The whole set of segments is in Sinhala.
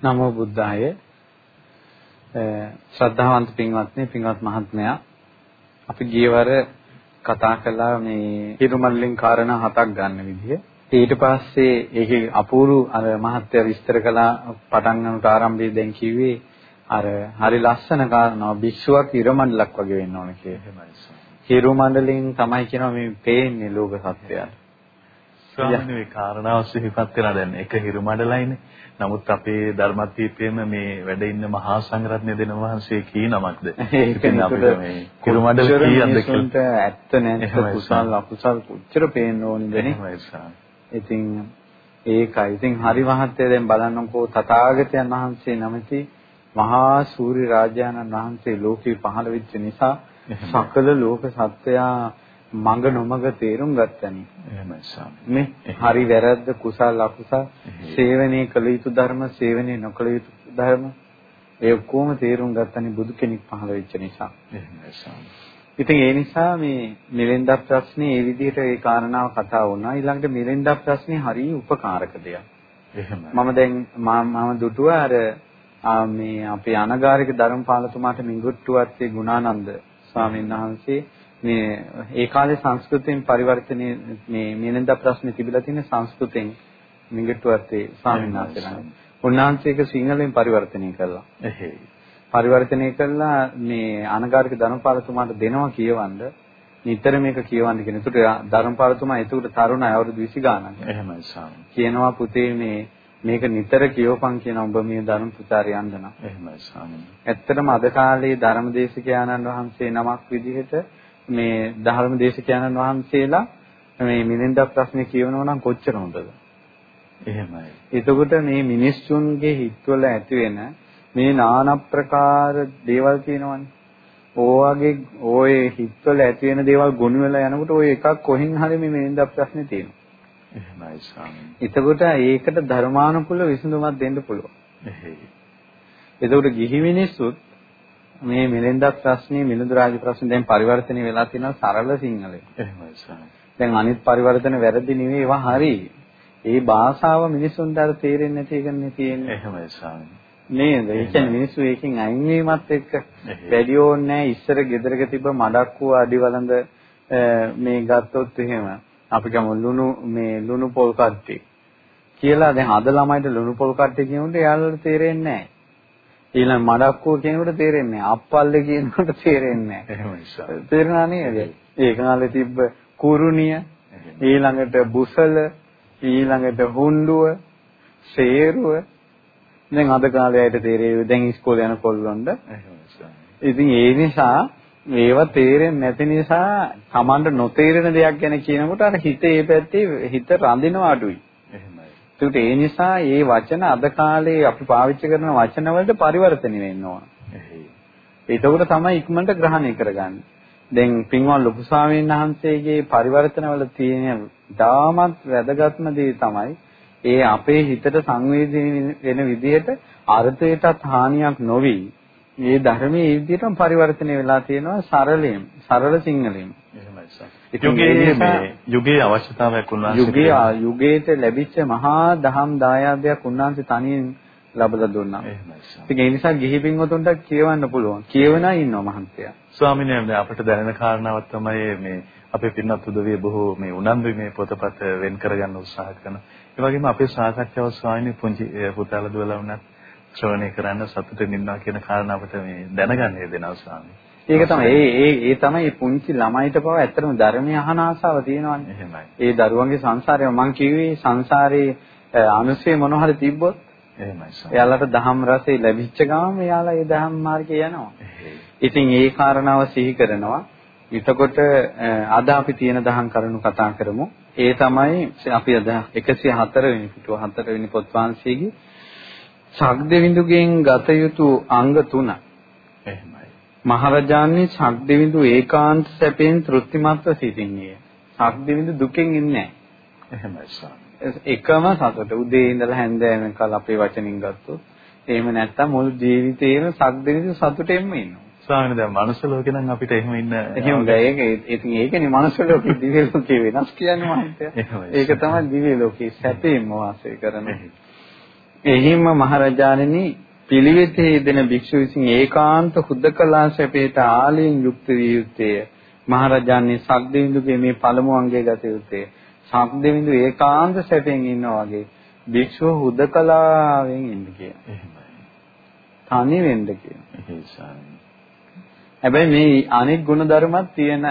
නමෝ බුද්ධාය ශ්‍රද්ධාවන්ත පින්වත්නි පින්වත් මහත්මයා අපි ගියවර කතා කළා මේ හිරුමල්ලින් කාරණා හතක් ගන්න විදිය. ඊට පස්සේ ඒකේ අපූර්ව අර මහත්ය විස්තර කළා පටන් ගන්නට ආරම්භයේ දැන් කිව්වේ අර හරි ලස්සන කාරණා භික්ෂුවක් හිරුමණ්ඩලක් වගේ වෙන්න ඕන කියලා. හිරුමණ්ඩලෙන් තමයි කියනවා මේ පේන්නේ ලෝක සත්‍යය. ස්වාමීන් මේ කාරණාව සිහිපත් කරලා දැන් එක හිරුමඩලයිනේ. නමුත් අපේ ධර්මදීපයේම මේ වැඩ ඉන්න මහා සංඝරත්නය දෙන වහන්සේ කී නමක්ද? ඒකනේ අපිට මේ හිරුමඩල කීයක්ද කියලා ඇත්ත නැත්ත කුසල් අකුසල් කොච්චර පේන්න ඕනද? ඉතින් ඒකයි. ඉතින් හරි මහත්ය දැන් බලන්නකෝ තථාගතයන් වහන්සේ නැමැති මහා සූර්ය රාජානන් වහන්සේ ලෝකේ පහළ වෙච්ච නිසා සකල ලෝක සත්වයා මඟ නොමඟ තේරුම් ගත්තනි. එහෙමයි ස්වාමී. මේ හරි වැරද්ද කුසල අකුසල සේවනයේ කළ යුතු ධර්ම සේවනයේ නොකළ යුතු ධර්ම ඒ ඔක්කොම තේරුම් ගත්තනි බුදු කෙනෙක් පහළ වෙච්ච නිසා. එහෙමයි ස්වාමී. ඉතින් ඒ නිසා මේ මිලෙන්දා ප්‍රශ්නේ ඒ විදිහට ඒ කාරණාව කතා වුණා. ඊළඟට මිලෙන්දා ප්‍රශ්නේ හරිය උපකාරක දෙයක්. එහෙමයි. මම දැන් මම දුටුවා අර මේ අපේ අනගාരിക ධර්මපාලතුමාට මිඟුට්ටුවත්තේ ගුණානන්ද ස්වාමීන් වහන්සේ මේ ඒ කාලේ සංස්කෘතියෙන් පරිවර්තනයේ මේ මේනන්ද ප්‍රශ්නේ තිබිලා තියෙන සංස්කෘතෙන් මිඟට්ටුවත්තේ ස්වාමීන් වහන්සේලා. උන්වහන්සේක සිංහලෙන් පරිවර්තනය කළා. එහෙයි. පරිවර්තනය කළා මේ අනගාരിക ධනපාලතුමාට දෙනවා කියවන්න නිතර මේක කියවන්න කියන. ඒකට ධර්මපාලතුමා ඒකට තරුණයි අවුරුදු 20 ගානක්. එහෙමයි ස්වාමී. කියනවා පුතේ මේ මේක නිතර කියවපන් කියන ඔබ මේ ධර්ම ප්‍රචාරය යන්න නම්. එහෙමයි ස්වාමී. ඇත්තටම අද කාලේ ධර්මදේශකයාණන් වහන්සේ නමක් විදිහට මේ ධර්ම දේශකයන්න් වහන්සේලා මේ මිලින්ද ප්‍රශ්නේ කියවනවා නම් කොච්චර හොඳද? එහෙමයි. එතකොට මේ මිනිස්සුන්ගේ හිතවල ඇති වෙන මේ নানা ප්‍රකාර දේවල් තියෙනවනේ. ඕවාගේ ඔය හිතවල ඇති වෙන දේවල් ගොනු වෙලා යනකොට ඔය එකක් කොහෙන් හරි මේ මිලින්ද ප්‍රශ්නේ තියෙනවා. එහෙමයි ස්වාමී. එතකොට ඒකට ධර්මානුකූල විසඳුමක් දෙන්න පුළුවන්. එහෙයි. එතකොට ගිහි මිනිස්සුත් මේ මිලින්දක් ප්‍රශ්නේ මිලිඳු රාජ ප්‍රශ්නේ දැන් පරිවර්තනය වෙලා තියෙනවා සරල සිංහලෙන්. එහෙමයි ස්වාමී. දැන් අනිත් පරිවර්තන වැරදි නෙවෙයි ඒවා හරි. ඒ භාෂාව මිනිසුන්ට අර තේරෙන්නේ නැති එකනේ තියෙන්නේ. එහෙමයි ස්වාමී. නේද? ඒ කියන්නේ මිනිස්සු ඒකෙන් අයින් වීමත් එක්ක වැඩි ඕනේ නැහැ. ඉස්සර ගෙදරක තිබ්බ මඩක්කුව අඩිවලඳ මේ ගත්තොත් එහෙම අපි ගමු ලුණු මේ ලුණු පොල් කට්ටි කියලා දැන් අද ළමයිට ලුණු පොල් කට්ටි කියනකොට එයාලට තේරෙන්නේ නැහැ. ඊළඟ මඩක්කුව කියනකොට තේරෙන්නේ නැහැ. අප්පල්ලේ කියනකොට තේරෙන්නේ නැහැ. එහෙමයි. තේරුණා නේද? ඒ කාලේ තිබ්බ කුරුණිය ඊළඟට බුසල ඊළඟට හුණ්ඩුව සේරුව දැන් අද කාලේ අයට තේරෙයි දැන් ඉස්කෝලේ යන කොල්ලොන්ට ඉතින් ඒ නිසා මේවා තේරෙන්නේ නැති නිසා Tamanට නොතේරෙන දෙයක් ගැන කියනකොට අර හිතේ පැත්තේ හිත රඳිනව අඩුයි ඒකට ඒ නිසා මේ වචන අද කාලේ අපි පාවිච්චි කරන වචන වලට පරිවර්තනය වෙන්න ඕන. එතකොට තමයි ඉක්මනට ග්‍රහණය කරගන්නේ. දැන් පින්වත් ලොකු ස්වාමීන් වහන්සේගේ පරිවර්තන වල තියෙන දාමත් වැදගත්ම දේ තමයි ඒ අපේ හිතට සංවේදී වෙන විදිහට අර්ථයටත් හානියක් නොවි මේ ධර්මයේ ඒ විදිහටම පරිවර්තනය වෙලා තියෙනවා සරලයෙන් සරල සිංහලෙන්. යුගයේ මේ යුගයේ අවශ්‍යතාවයක් උන්වහන්සේ යුගයේ යුගයට ලැබිච්ච මහා දහම් දායාදයක් උන්වහන්සේ තනියෙන් ලබලා දුන්නා. ඉතින් ඒ නිසා ගිහි පින්වතුන්ට කියවන්න පුළුවන්. කියවනා ඉන්නවා මහන්තයා. ස්වාමීන් වහන්සේ අපිට දැනෙන කාරණාවක් තමයි මේ අපේ පින්වත් උදවිය බොහෝ මේ උනන්දු මේ පොතපත වෙන් කරගන්න උත්සාහ කරනවා. ඒ වගේම අපේ සාකච්ඡාව ස්වාමීන් පුංචි පුතාලා දුවලා වුණත් ශ්‍රවණය කරන්න සතුටින් ඉන්නවා කියන කාරණාවට මේ දැනගන්නේ දෙනවා ස්වාමී. ඒක තමයි ඒ ඒ ඒ තමයි පුංචි ළමයිට පව ඇත්තටම ධර්මය අහන ආසාව තියෙනවානේ. එහෙමයි. ඒ දරුවන්ගේ සංසාරය මම කිව්වේ සංසාරේ අනුසය මොන හරි තිබ්බොත් එහෙමයි. එයාලට දහම් රසය ලැබිච්ච ගමන් එයාලා ඒ දහම් මාර්ගේ යනවා. ඉතින් ඒ කාරණාව සිහි කරනවා. එතකොට අද අපි තියෙන දහම් කරුණු කතා කරමු. ඒ තමයි අපි අද 104 වෙනි පිටුව 4 වෙනි පොත් වංශයේගේ ශක්දෙවිඳුගෙන් ගත යුතු අංග තුන. එහෙමයි. මහරජාණන් ශක්දෙවිඳු ඒකාන්ත සැපෙන් තෘප්තිමත්ව සිටින්නේ. ශක්දෙවිඳු දුකෙන් ඉන්නේ එහෙමයි එකම සතුට උදේ ඉඳලා හැන්දෑව වෙනකල් අපේ වචනින් ගත්තොත් එහෙම නැත්තම් මුළු ජීවිතේම සක්දෙවිඳු සතුටෙන්ම ඉන්නවා. ස්වාමීන් වහන්සේ මනුස්ස ලෝකේ නම් අපිට එහෙම ඉන්න එහෙම බෑ ඒක ඉතින් ඒකනේ මනුස්ස ලෝකේ දිව්‍ය ලෝකේ වෙනස් කියන්නේ මහන්තය. ඒක තමයි දිව්‍ය ලෝකේ සැපේම වාසය කරන. එහිම මහරජාණෙනි පිළිවෙතේ යෙදෙන භික්ෂු විසින් ඒකාන්ත හුදකලා සැපේට ආලයෙන් යුක්ත විය යුත්තේ මහරජාණන් සක්දෙවිඳුගේ මේ පළමු අංගය ගත යුත්තේ සක්දෙවිඳු ඒකාන්ත සැපෙන් ඉන්නා වගේ භික්ෂුව හුදකලාවෙන් ඉන්න. එහෙමයි. තනි වෙන්න කියලා. හැබැයි මේ අනෙක් ගුණධර්මත් තියෙන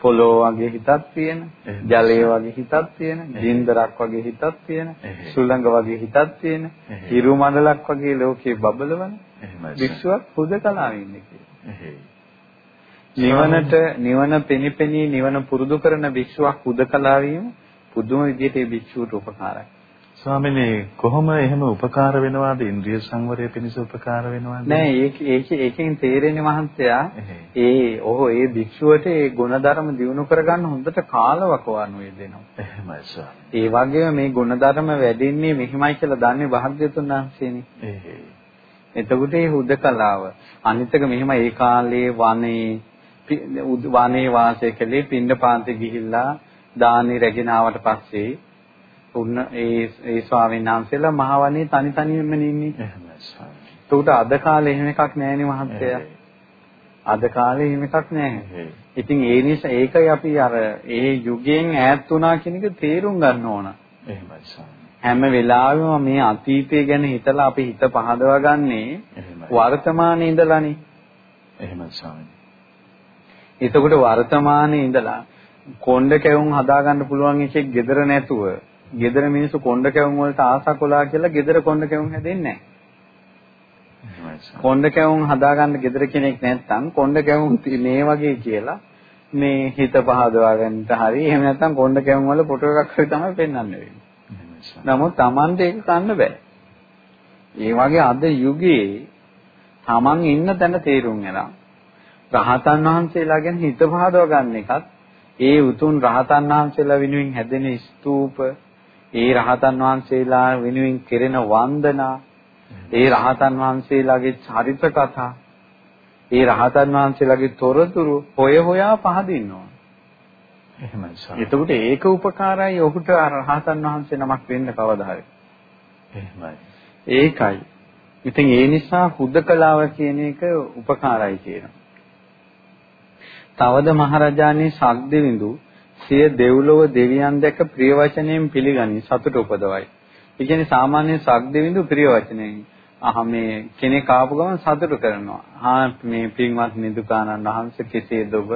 පොළොව වගේ හිතක් තියෙන, ජලය වගේ හිතක් තියෙන, ජින්දරක් වගේ හිතක් තියෙන, සුළඟ වගේ හිතක් තියෙන, හිරු මණ්ඩලක් වගේ ලෝකේ බබලවන විශ්වක් හුදකලාවේ ඉන්නේ කියලා. නිවනට නිවන පෙනිපෙනී නිවන පුරුදු කරන විශ්වක් හුදකලාවීම පුදුම විදිහට ඒ භික්ෂුවට උපකාරයි. ස්වාමීනි කොහොම එහෙම උපකාර වෙනවාද? ඉන්ද්‍රිය සංවරය පිණිස උපකාර වෙනවාද? නෑ ඒක ඒක ඒකෙන් තේරෙන්නේ මහන්තයා ඒ ඔහු ඒ භික්ෂුවට ඒ ගුණධර්ම දිනු කරගන්න හොඳට කාලවකවන්න යෙදෙනවා. එහෙමයි ඒ වගේම මේ ගුණධර්ම වැඩින්නේ මෙහිමයි කියලා දන්නේ භාග්‍යතුන් වහන්සේනේ. එතකොට මේ හුදකලාව අනිත් එක මෙහිම ඒ කාලේ වනේ වනේ වාසය කළේ පින්න පාන්ති ගිහිල්ලා දානි රැගෙන ආවට පස්සේ උන්න ඒ ඒ ස්වාමීන් වහන්සේලා මහවණේ තනි තනියෙම ඉන්නේ. එහෙමයි ස්වාමී. ඒකට අද කාලේ එහෙම එකක් නැහැනේ මහත්තයා. අද කාලේ එහෙම එකක් නැහැ. ඉතින් ඒ නිසා ඒකයි අපි අර ඒ යුගයෙන් ඈත් වුණා කියන එක තේරුම් ගන්න ඕන. එහෙමයි. හැම වෙලාවෙම මේ අතීතය ගැන හිතලා අපි හිත පහදවා ගන්නේ වර්තමානයේ ඉඳලානේ. එහෙමයි ස්වාමී. එතකොට වර්තමානයේ ඉඳලා කොණ්ඩ කැවුම් හදාගන්න පුළුවන් එකෙක් gedara නැතුව gedara මිනිස්සු කොණ්ඩ කැවුම් වලට ආසකොලා කියලා gedara කොණ්ඩ කැවුම් හැදෙන්නේ නැහැ. කොණ්ඩ කැවුම් හදාගන්න gedara කෙනෙක් නැත්නම් කොණ්ඩ කැවුම් මේ වගේ කියලා මේ හිත පහදවා ගන්නට හරි එහෙම නැත්නම් කොණ්ඩ කැවුම් වල ෆොටෝ එකක් හරි තමයි පෙන්වන්න වෙන්නේ. නමුත් Tamante ඒක ගන්න බෑ. ඒ වගේ අද යුගයේ Taman ඉන්න තැන තේරුම් ගන්න. රහතන් වහන්සේලා ගැන හිත පහදව ගන්න එකත් ඒ උතුම් රහතන් වහන්සේලා වෙනුවෙන් හැදෙන ස්තූප ඒ රහතන් වහන්සේලා වෙනුවෙන් කෙරෙන වන්දනා ඒ රහතන් වහන්සේලාගේ චරිත කතා ඒ රහතන් වහන්සේලාගේ තොරතුරු හොය හොයා පහදින්න ඕන. එහෙමයි සර්. එතකොට ඒක උපකාරයි ඔහුට රහතන් වහන්සේ නමක් වෙන්න කවදා. එහෙමයි. ඒකයි. ඉතින් ඒ නිසා හුදකලාව කියන එක උපකාරයි කියනවා. තවද මහරජාණන් ශක්දෙවිඳු සිය දෙව්ලොව දෙවියන් දැක ප්‍රිය වචනයෙන් පිළිගනි සතුට උපදවයි. ඒ කියන්නේ සාමාන්‍ය ශක්දෙවිඳු ප්‍රිය වචනයෙන් අහ මේ කෙනෙක් ආපු ගමන් සතුට කරනවා. හා මේ පින්වත් නිදුකානන් වහන්සේ කෙසේද ඔබ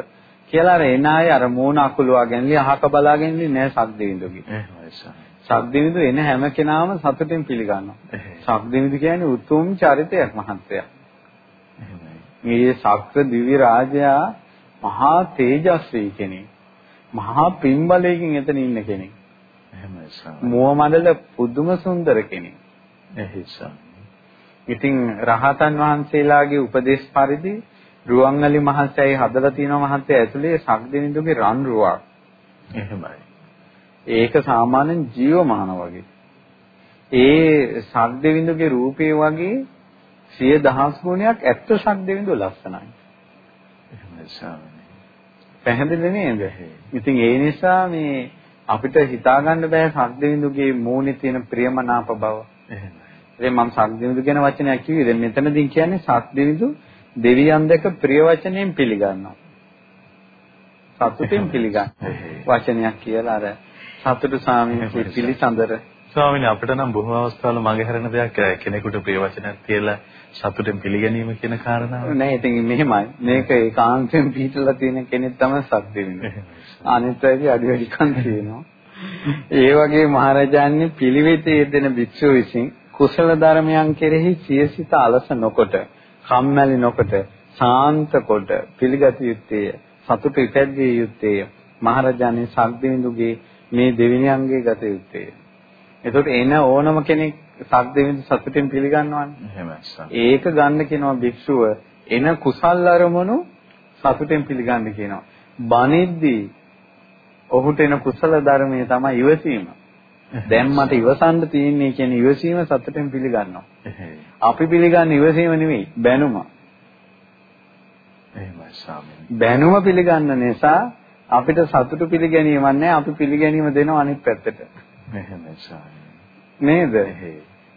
කියලා එන අය අර මූණ අකුලවාගෙනලි අහක බලාගෙනලි නෑ ශක්දෙවිඳුගේ. එහෙමයි සර්. ශක්දෙවිඳු එන හැම කෙනාම සතුටින් පිළිගන්නවා. ශක්දෙවිඳු කියන්නේ උතුම් චරිතයක් මහත්ය. මේ ශක්‍ර දිවි රාජයා මහා තේජස්වී කෙනෙක්. මහා පින්බලයකින් එතන ඉන්න කෙනෙක්. එහෙමයි සර්. මුව මඩල පුදුම සුන්දර කෙනෙක්. එහෙසම්. ඉතින් රහතන් වහන්සේලාගේ උපදේශ පරිදි රුවන්වැලි මහසෑයි හදලා තියෙන මහත්ය ඇතුලේ සක්දිනිදුගේ රන් රුවක්. එහෙමයි. ඒක සාමාන්‍යයෙන් ජීවමාන වගේ. ඒ සක්දෙවිඳුගේ රූපේ වගේ සිය දහස් ගුණයක් ඇත්ත සක්දෙවිඳු ලස්සනයි. එහෙමයි ස්වාමී. පැහැදිලි නේද? ඉතින් ඒ නිසා මේ අපිට හිතා ගන්න බෑ සක්දෙවිඳුගේ මූණේ තියෙන ප්‍රියමනාප බව. එහෙමයි. මම සක්දෙවිඳු ගැන වචනයක් කිව්වේ. දැන් මෙතනදී කියන්නේ සක්දෙවිඳු දෙවියන් දැක ප්‍රිය වචනයෙන් පිළිගන්නවා. සතුටින් පිළිගන්න වචනයක් කියලා අර සතුටු සාමීචි පිළිසඳර ස්වාමීනි අපිට නම් බොහෝ අවස්ථාවල මගහැරෙන දෙයක් කෙනෙකුට ප්‍රිය වචනයක් කියලා සතුටෙන් පිළිගැනීම කියන කාරණාව. නෑ ඉතින් මෙහෙමයි. මේක ඒකාන්තයෙන් පිටලා තියෙන කෙනෙක් තමයි සත්‍ය වෙන්නේ. අනිත් අයගේ අඩු වැඩිකම් තියෙනවා. ඒ වගේ මහරජාන්නේ පිළිවෙතේ යෙදෙන භික්ෂුව විසින් කුසල ධර්මයන් කෙරෙහි සියසිත අලස නොකොට, කම්මැලි නොකොට, ශාන්ත කොට පිළිගත යුත්තේය. සතුට ඉපැද්දිය යුත්තේය. මහරජාණන් සක්දිවිඳුගේ මේ දෙවිනි අංගයේ ගත යුත්තේය. එතකොට එන ඕනම කෙනෙක් සක්දෙවිඳ සතුටින් පිළිගන්නවනේ. එහෙමයි. ඒක ගන්න කියනවා භික්ෂුව එන කුසල් අරමුණු සතුටින් පිළිගන්න කියනවා. බණිද්දී ඔහුට එන කුසල ධර්මයේ තමයි ඉවසීම. දැන් මට ඉවසන්න තියෙන්නේ කියන ඉවසීම සතුටින් පිළිගන්නවා. අපි පිළිගන්නේ ඉවසීම නෙවෙයි බැනුම. එහෙමයි ස්වාමීනි. බැනුම පිළිගන්න නිසා අපිට සතුටු පිළිගැනීමක් නැහැ අපි පිළිගැනීම දෙනවා අනිත් පැත්තට. එහෙමයි ස්වාමීනි. නේද?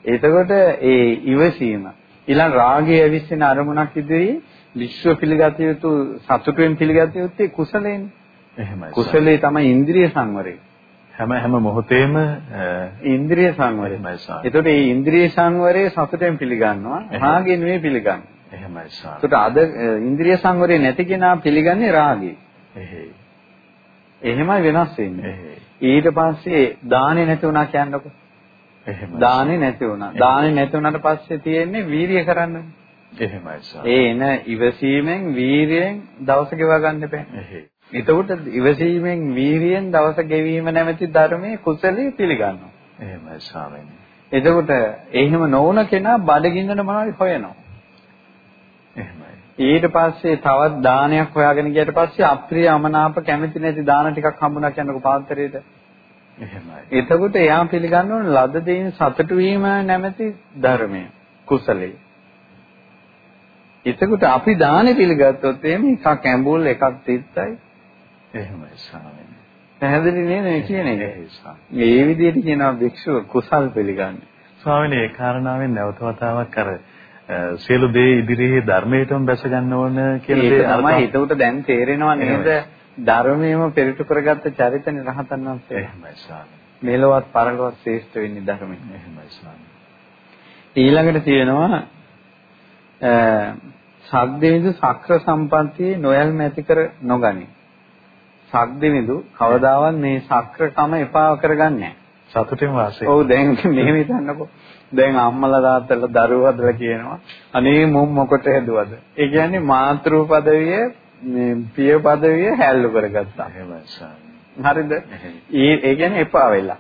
එතකොට ඒ ඉවසීම ඊළඟ රාගය ඇවිස්සෙන අරමුණක් ඉදිරියේ විශ්ව පිළිගත යුතු සතුටෙන් පිළිගත යුත්තේ කුසලයෙන්. එහෙමයි. කුසලයේ තමයි ඉන්ද්‍රිය සංවරය. හැම හැම මොහොතේම ඉන්ද්‍රිය සංවරය. එතකොට මේ ඉන්ද්‍රිය සංවරය සතුටෙන් පිළිගන්නවා. රාගය නෙවෙයි පිළිගන්නේ. එහෙමයි සාර. එතකොට අද ඉන්ද්‍රිය සංවරය නැති කෙනා පිළිගන්නේ රාගය. එහෙමයි වෙනස් වෙන්නේ. ඊට පස්සේ දානේ නැති වුණා කියන්නකො. එහෙමයි. දානේ නැති වුණා. දානේ නැති වුණාට පස්සේ තියෙන්නේ වීරිය කරන්න. එහෙමයි සාර. ඒ එන ඉවසීමෙන් වීරියෙන් දවස ගෙවා ගන්න බෑ. එතකොට ඉවසීමෙන් වීරියෙන් දවස ගෙවීම නැමැති ධර්මයේ කුසලයේ පිළිගන්නවා. එහෙමයි ස්වාමීනි. එතකොට එහෙම නොවුන කෙනා බඩගින්නන මොනවද හොයනවා. එහෙමයි. ඊට පස්සේ තවත් දානයක් හොයාගෙන ගියට පස්සේ අප්‍රිය අමනාප කැමති නැති දාන ටිකක් හම්බුණා කියනකො පාත්‍රයේට. එහෙමයි. එතකොට එයා පිළිගන්න ඕන ලද දෙයින් සතුටු වීම නැමැති ධර්මය කුසලයේ. එතකොට අපි දානෙ පිළිගත්තොත් එහෙම එකක් ඇඹුල් එකක් තිත්තයි. එහෙමයි ස්වාමීනි. පැහැදිලි නේද මේ කියන එක? මේ විදිහට කියනවා භික්ෂුව කුසල් පිළිගන්නේ. ස්වාමීනි ඒ කාරණාවෙන් නැවත වතාවක් අර සියලු දේ ඉදිරියේ ධර්මයටම බැස ගන්න ඕන කියලා දේ තමයි ඒකට දැන් තේරෙනව නේද? ධර්මයේම පෙරට කරගත්ත චරිතනේ රහතන් වහන්සේ. එහෙමයි ස්වාමී. මෙලොවත් පරලොවත් ශ්‍රේෂ්ඨ වෙන්නේ ධර්මයෙන්. එහෙමයි ස්වාමී. ඊළඟට තියෙනවා සග්දෙවිදු සක්‍ර සම්පන්තියේ නොයල්ම ඇති කර නොගනි. සග්දෙවිදු කවදාවත් මේ සක්‍රකම එපා කරගන්නේ නැහැ. සතුටින් වාසය. ඔව් දැන් මෙහෙම හිතන්නකෝ. දැන් අම්මලා තාත්තලා දරුවෝ හදලා කියනවා අනේ මුම් මොකට හැදුවද? ඒ කියන්නේ මාතෘ පදවිය මේ පිය පදවිය හැල්ලු කරගත්තා. හරිද? ඒ කියන්නේ එපා වෙලා.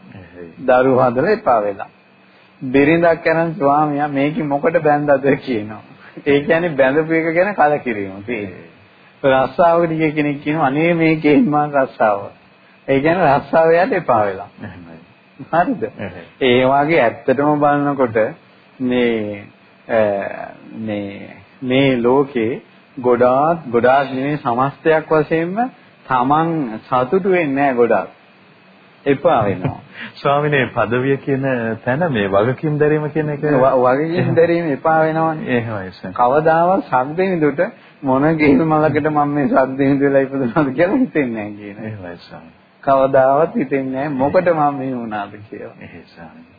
දරුවෝ හදලා එපා වෙලා. බිරිඳක් කරන් ස්වාමියා මේක මොකට බැන්දද කියනවා. ඒ කියන්නේ බැඳපු එක ගැන කලකිරීම තියෙන්නේ. රස්සාවකට ගිය කෙනෙක් කියනවා අනේ මේකේ මං රස්සාව. ඒ කියන්නේ රස්සාව යට එපා වෙලා. හරිද? ඒ වගේ ඇත්තටම බලනකොට මේ මේ මේ ලෝකේ ගොඩාක් ගොඩාක් නෙමෙයි සමස්තයක් වශයෙන්ම Taman සතුටු වෙන්නේ නැහැ ගොඩාක්. එපා වෙනවා. ස්වාමිනේ පදවිය කියන තැන මේ වගකීම් දැරීම කියන එක වගකීම් දැරීම එපා වෙනවනේ. එහෙමයි. කවදාවත් සද්දෙනිදුට මොන ගෙහිල් මලකට මම මේ සද්දෙනිදු වෙලා ඉපදුනාද කියලා හිතෙන්නේ නැහැ කියන. එහෙමයි ස්වාමී. කවදාවත් හිතෙන්නේ නැහැ මොකට මම මේ වුණාද කියලා.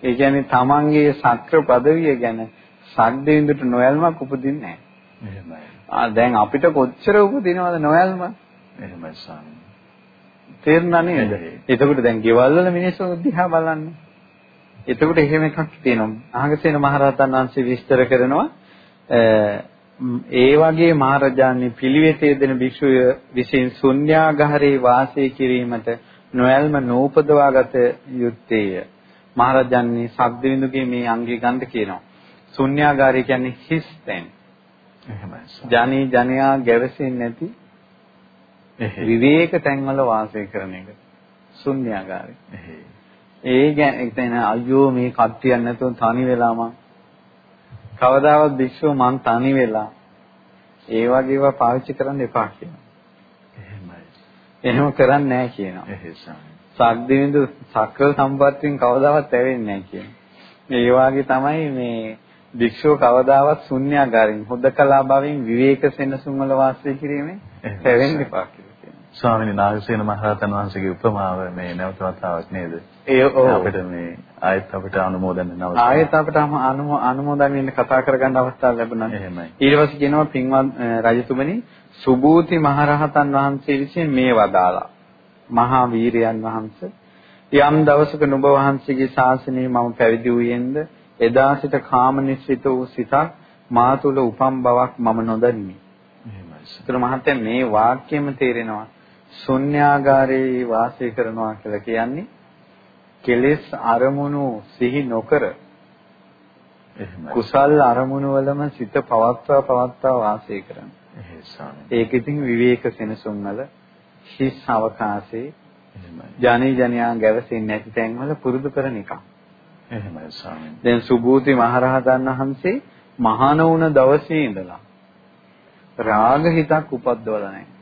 ඒ කියන්නේ තමන්ගේ සක්‍ර පදවිය ගැන සද්දෙනිදුට නොයල්මක් උපදින්නේ නැහැ. ආ දැන් අපිට කොච්චර උපදිනවද නොයල්ම? එහෙමයි ස්වාමී. තේරුණා නේද? එතකොට දැන් ගෙවල් වල මිනිස්සු දිහා බලන්න. එතකොට එහෙම එකක් තියෙනවා. අහගසේන මහරහතන් වහන්සේ විස්තර කරනවා ඒ වගේ මහරජාණන් පිළිවෙතේ දෙන භික්ෂුව විසින් ශුන්‍යාගාරේ වාසය කිරීමට නොයල්ම නූපදවාගත යුත්තේය. මහරජාණන් සග්දවිඳුගේ මේ අංගී ගන්ධ කියනවා. ශුන්‍යාගාරය කියන්නේ හිස් තැන්. එහෙමයි. ජනී ජනයා ගැවසෙන්නේ නැති විවේක තැන්වල වාසය කරන එක. ශුන්‍යාගාරය. ඒ කියන්නේ අයියෝ මේ කට්ටියක් නැතුව තනි වෙලා මං කවදාවත් භික්ෂුව මං තනි වෙලා ඒ වගේ ඒවා පාවිච්චි කරන්න එපා කියනවා. එහෙම කරන්නේ නැහැ කියනවා. එහෙසම්. සක්දිවිඳු සක්‍ර සම්පත්තියෙන් කවදාවත් ඇවෙන්නේ නැහැ කියනවා. ඒ වගේ තමයි මේ භික්ෂුව කවදාවත් ශුන්‍යාගාරින් හුදකලා භවෙන් විවේක සෙනසුන් වල වාසය කිරීමෙන් පැවෙන්න එපා කියලා. ස්වාමීන් නාගසේන මහරහතන් වහන්සේගේ උපමාව මේ නැවත වතාවක් නේද? ඒ ඔව් අපිට මේ ආයෙත් අපිට අනුමෝදන් වෙන අවස්ථාවක්. ආයෙත් අපිට අනුමෝදන් වෙන්න කතා කරගන්න අවස්ථාවක් ලැබුණා. එහෙමයි. ඊට පස්සේ කියනවා පින්වත් රජතුමනි සුභූති මහරහතන් වහන්සේ විසින් මේ වදාලා. මහා වීරයන් වහන්සේ යම් දවසක නුඹ වහන්සේගේ ශාසනයේ මම පැවිදි වූයෙන්ද එදා සිට කාමනිශ්චිත වූ සිතක් මා තුල උපම් බවක් මම නොදනිමි. එහෙමයි. ඒතර මහත්මයා මේ වාක්‍යෙම තේරෙනවා ශුන්‍යාගාරයේ වාසය කරනවා කියලා කියන්නේ කෙලෙස් අරමුණු සිහි නොකර කුසල් අරමුණු වලම සිත පවත්වා පවත්වා වාසය කරන. ඒක ඉතින් විවේක සෙනසුන් වල හිස් අවකාශයේ ජනී ජනයා ගැවසෙන්නේ නැති තැන්වල පුරුදු කරන එක. එහෙමයි ස්වාමීන්. දැන් සුභූති මහරහතන් වහන්සේ මහාන වුණ දවසේ ඉඳලා රාග හිතක් උපද්දවලා නැහැ.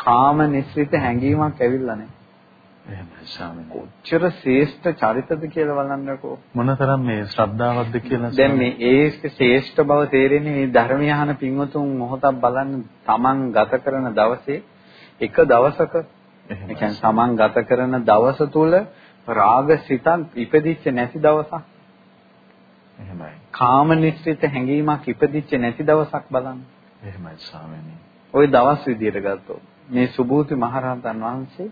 කාම නිස්සිත හැඟීමක් ඇවිල්ලා නැහැ. එහෙමයි ස්වාමීනි. කොච්චර ශ්‍රේෂ්ඨ චරිතද කියලා බලන්නකෝ. මොනතරම් මේ ශ්‍රද්ධාවක්ද කියලා දැන් මේ ඒ ශ්‍රේෂ්ඨ බව තේරෙන්නේ මේ ධර්මය අහන පින්වතුන් මොහොතක් බලන්න තමන් ගත කරන දවසේ එක දවසක ඒ කියන්නේ තමන් ගත කරන දවස තුල රාග සිතක් ඉපදිච්ච නැති දවසක් එහෙමයි. කාම නිශ්චිත හැඟීමක් ඉපදිච්ච නැති දවසක් බලන්න. එහෙමයි ස්වාමීනි. ওই දවස් විදියට ගත්තොත් මේ සුභූති මහරහතන් වහන්සේ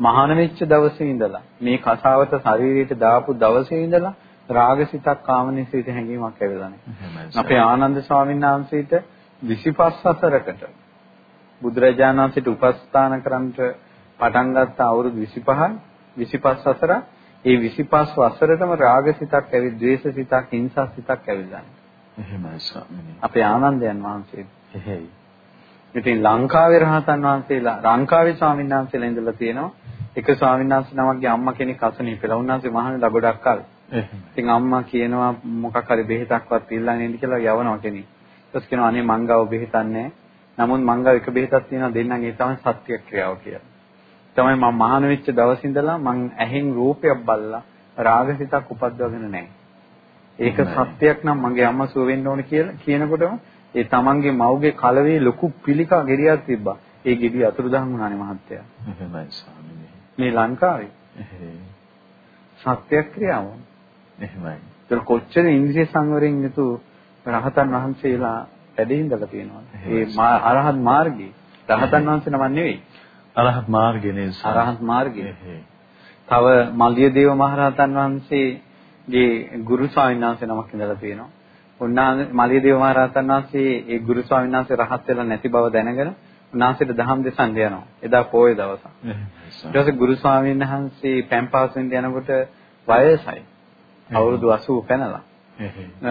මහාන වෙච්ච දවසේ ඉඳලා මේ කසාවත ශරීරයට දාපු දවසේ ඉඳලා රාගසිතක් කාමනිසිත හැඟීමක් ඇවිල්ලා නැහැ. අපේ ආනන්ද ස්වාමීන් වහන්සේට 25 වසරකට බුදුරජාණන් වහන්සේට උපස්ථාන කරන්නට පටන් ගත්ත අවුරුදු 25යි 25 වසර ඒ 25 වසරටම රාගසිතක් ඇවි ද්වේෂසිතක් හිංසාසිතක් ඇවිල්ලා නැහැ. එහෙමයි ස්වාමීනි. අපේ ආනන්දයන් වහන්සේ එහෙයි. ඉතින් ලංකාවේ රහතන් වහන්සේලා ලංකාවේ ස්වාමීන් වහන්සේලා ඉඳලා තියෙනවා එක ස්වාමීන් වහන්සේ නමක්ගේ අම්මා කෙනෙක් අසනීපෙලා උන්වහන්සේ මහාන ගොඩක් කල්. ඉතින් අම්මා කියනවා මොකක් හරි බෙහෙතක්වත් ඉල්ලන්නේ නැති කියලා යවනවා කෙනෙක්. ඊට කියනවා අනේ මං ගාව බෙහෙතක් නැහැ. නමුත් මං ගාව එක බෙහෙතක් තියෙනවා දෙන්නම් ඒ තමයි සත්‍ය ක්‍රියාව කියලා. තමයි මම මහාන වෙච්ච දවස් ඉඳලා මං ඇහෙන් රූපයක් බල්ලා රාගසිතක් උපද්දවගෙන නැහැ. ඒක සත්‍යයක් නම් මගේ අම්මා සුව වෙන්න ඕන කියලා කියනකොටම ඒ තමන්ගේ මව්ගේ කලවේ ලොකු පිළිකා ගෙඩියක් තිබ්බා. ඒ ගෙඩිය අතුරුදහන් වුණානේ මහත්තයා. එහෙමයි ස්වාමීනි. මේ ලංකාවේ. සත්‍යක්‍රියාව. එහෙමයි. ඒක කොච්චර ඉන්ද්‍රිය සංවරයෙන් යුතු රහතන් වහන්සේලා වැඩිහිඳලා තියෙනවද? ඒ අරහත් මාර්ගයේ රහතන් වහන්සේ නම නෙවෙයි. අරහත් මාර්ගයේ නේද? අරහත් මාර්ගයේ. තව මල්ලියදේව මහරහතන් වහන්සේගේ ගුරු ස්වාමීන් වහන්සේ නමක් ඉඳලා තියෙනවා. උන්වහන්සේ මලියදේව මහරහතන් වහන්සේ ඒ ගුරු ස්වාමීන් වහන්සේ රහත් වෙලා නැති බව දැනගෙන උන්වහන්සේට දහම් දෙසන්න යනවා. එදා පොයේ දවස. ඊට පස්සේ ගුරු ස්වාමීන් වහන්සේ පැම්පාසෙන් යනකොට වයසයි. අවුරුදු 80 පැනලා.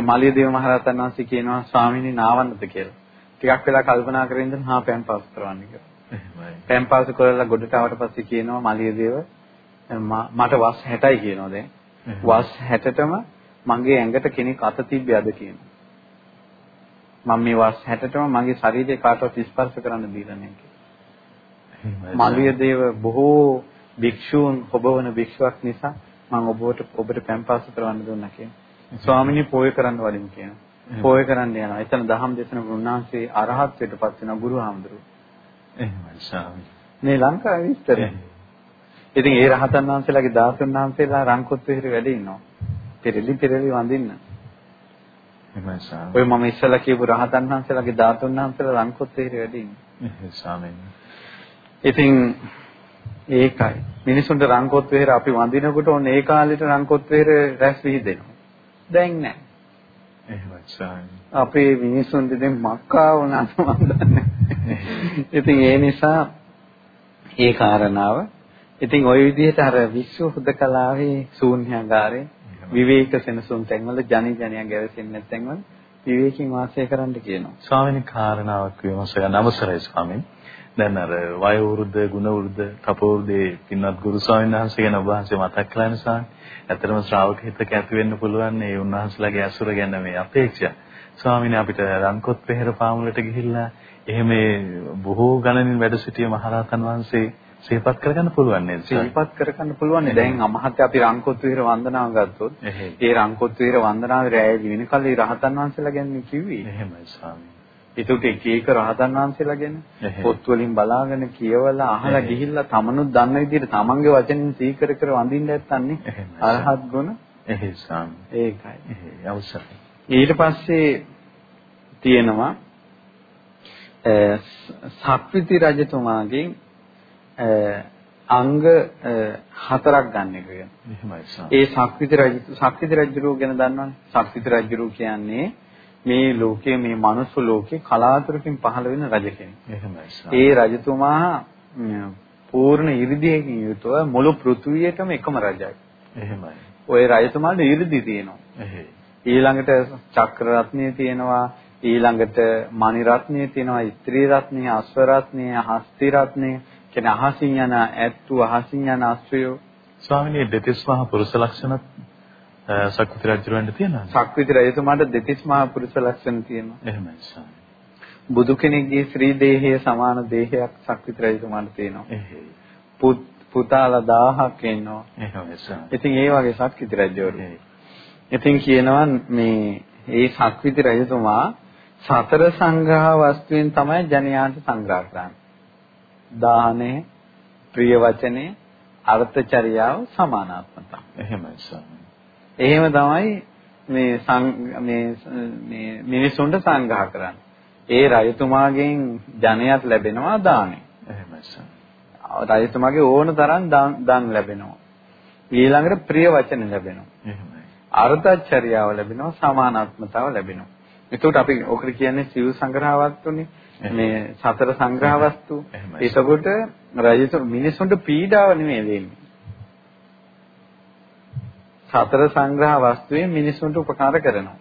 මලියදේව මහරහතන් වහන්සේ කියනවා ස්වාමීනි නාවන්නද කියලා. ටිකක් වෙලා කල්පනා කරගෙන ඉඳන් හා පැම්පාස් කරවන්න කියලා. පැම්පාස් කරලා ගොඩට ආවට පස්සේ කියනවා මලියදේව මට වස් 60යි කියනවා දැන්. වස් 60ටම මගේ ඇඟට කෙනෙක් අත තිබ්බේ අද කියනවා. මම මේ වස් 60ටම මගේ ශරීරේ කාටවත් ස්පර්ශ කරන්න දීලා නැහැ මලිය දේව බොහෝ භික්ෂූන් ඔබවන භික්ෂුවක් නිසා මම ඔබට ඔබට පැම්පාස කරවන්න දුන්නා කියනවා. ස්වාමිනී පෝය කරන්න වලින් කියනවා. පෝය කරන්න යනවා. එතන දහම් දේශන උන්වහන්සේ අරහත්ත්වයට පත් වෙන ගුරු හාමුදුරුවෝ. එහෙමයි ස්වාමී. මේ ලංකාවේ විස්තරය. ඉතින් ඒ රහතන් වහන්සේලාගේ දාසුන් වහන්සේලා රංකොත් විහිරි වැඩ ඉන්නවා. පෙරලි පෙරලි වඳින්න. එහෙමයි ස්වාමී. ඔය මම ඉස්සලා කියපු රහතන් වහන්සේලාගේ ධාතුන් වහන්සේලා ලංකොත් තේරෙ වැඩි ඉන්නේ. එහෙයි ස්වාමීනි. ඉතින් ඒකයි. මිනිසුන්ට රංකොත් වෙහෙර අපි වඳිනකොට ඕන ඒ කාලෙට රංකොත් වෙහෙර රැස් විහිදෙනවා. දැන් නැහැ. එහෙමයි ස්වාමී. අපේ මිනිසුන්ට දැන් මක්කා වුණාද මන් දන්නේ. ඉතින් ඒ නිසා ඒ කාරණාව ඉතින් ওই විදිහට අර විශ්ව හුදකලාවේ ශූන්‍යාගාරේ විවේක සෙනසුන් තැන්වල ජනි ජනියා ගැවසෙන්නේ නැත්නම් විවේකයෙන් වාසය කරන්න කියනවා. ස්වාමීනි කාරණාවක් විමසය නමස්කාරයි ස්වාමීන්. දැන් අර වය වෘද්ධ, ගුණ වෘද්ධ, තපෝ වෘද්ධේ පින්වත් ගුරු ස්වාමීන් වහන්සේ ගැන ඔබ වහන්සේ මතක් කළා නිසා ඇත්තටම ශ්‍රාවක හිතක ඇති වෙන්න පුළුවන් මේ උන්වහන්සේලාගේ අසුර ගැන මේ අපේක්ෂා. ස්වාමීනි අපිට රන්කොත් පෙහෙර පාමුලට ගිහිල්ලා එහෙම බොහෝ ගණනින් වැඩ සිටිය මහරහතන් වහන්සේ සිහිපත් කරගන්න පුළුවන් නේද? සිහිපත් කරගන්න පුළුවන් නේ. දැන් අමහත්ය අපි රංකොත් විහෙර වන්දනාව ගත්තොත් ඒ රංකොත් විහෙර වන්දනාවේ රැය වෙනකල් ඒ රහතන් වහන්සේලා ගැන කිව්වේ. එහෙමයි ස්වාමී. ඒකට එක එක රහතන් වහන්සේලා ගැන පොත් වලින් බලාගෙන කියවලා අහලා ගිහිල්ලා තමනුත් දන්න විදිහට තමන්ගේ වචනින් සීකර කර වඳින්න නැත්තන්නේ අරහත් ගුණ එහෙයි ස්වාමී. ඒකයි. එහෙයි අවශ්‍යයි. ඊට පස්සේ තියෙනවා සක්විති රජතුමාගෙන් අංග හතරක් ගන්න එක ගැන. එහෙමයි ඒ සක්විති රජ සක්විති රජුරෝ ගැන දන්නවනේ. සක්විති රජුරෝ කියන්නේ මේ ලෝකයේ මේ මනුස්ස ලෝකේ කලාතුරකින් පහළ වෙන රජ කෙනෙක්. එහෙමයි. ඒ රජතුමා පූර්ණ ඉරිදියකින් යුතුව මුළු පෘථුවියටම එකම රජයි. එහෙමයි. ওই රජතුමාට ඉරිදි තියෙනවා. එහෙයි. ඊළඟට චක්‍ර රත්නය තියෙනවා. ඊළඟට මණි රත්නය තියෙනවා. ස්ත්‍රී රත්නය, අශ්ව රත්නය, හස්ති රත්නය කියන්නේ අහසින් යන ඇත්තු අහසින් යන අශ්වයෝ ස්වාමිනේ දෙතිස් මහා පුරුෂ ලක්ෂණ සක්විති රජුරවන්ට තියෙනවා. සක්විති රජතුමාට දෙතිස් මහා පුරුෂ ලක්ෂණ තියෙනවා. එහෙමයි ස්වාමී. බුදු කෙනෙක්ගේ ශ්‍රී දේහය සමාන දේහයක් සක්විති රජතුමාට තියෙනවා. පුත් පුතාලා 1000ක් ඉන්නවා. එහෙමයි සාමි. ඉතින් ඒ වගේ සක්විති රජවරු. ඉතින් කියනවා මේ ඒ සක්විති රජතුමා සතර සංග්‍රහ වස්තුවෙන් තමයි ජනයාට සංග්‍රහ කරන්නේ. දාහනේ, ප්‍රිය වචනේ, අර්ථචර්යාව සමානාත්මතාව. එහෙමයි සාමි. එහෙම තමයි මේ මේ මේ මිනිසුන්ට සංග්‍රහ කරන්නේ. ඒ රජතුමාගෙන් ජනයාට ලැබෙනවා දානේ. එහෙමයි සාමි. රජතුමාගේ ඕන තරම් දන් ලැබෙනවා. ඊළඟට ප්‍රිය වචන ලැබෙනවා. එහෙමයි. අර්ථචර්යාව ලැබෙනවා සමානාත්මතාව ලැබෙනවා. එතකොට අපි ඔකට කියන්නේ සිව් සංග්‍රහවත්තුනේ. මේ සතර සංග්‍රහ වස්තු. ඒසකොට රජතු මිනිසුන්ට පීඩාව නෙමෙයි වෙන්නේ. සතර සංග්‍රහ වස්තුවේ මිනිසුන්ට උපකාර කරනවා.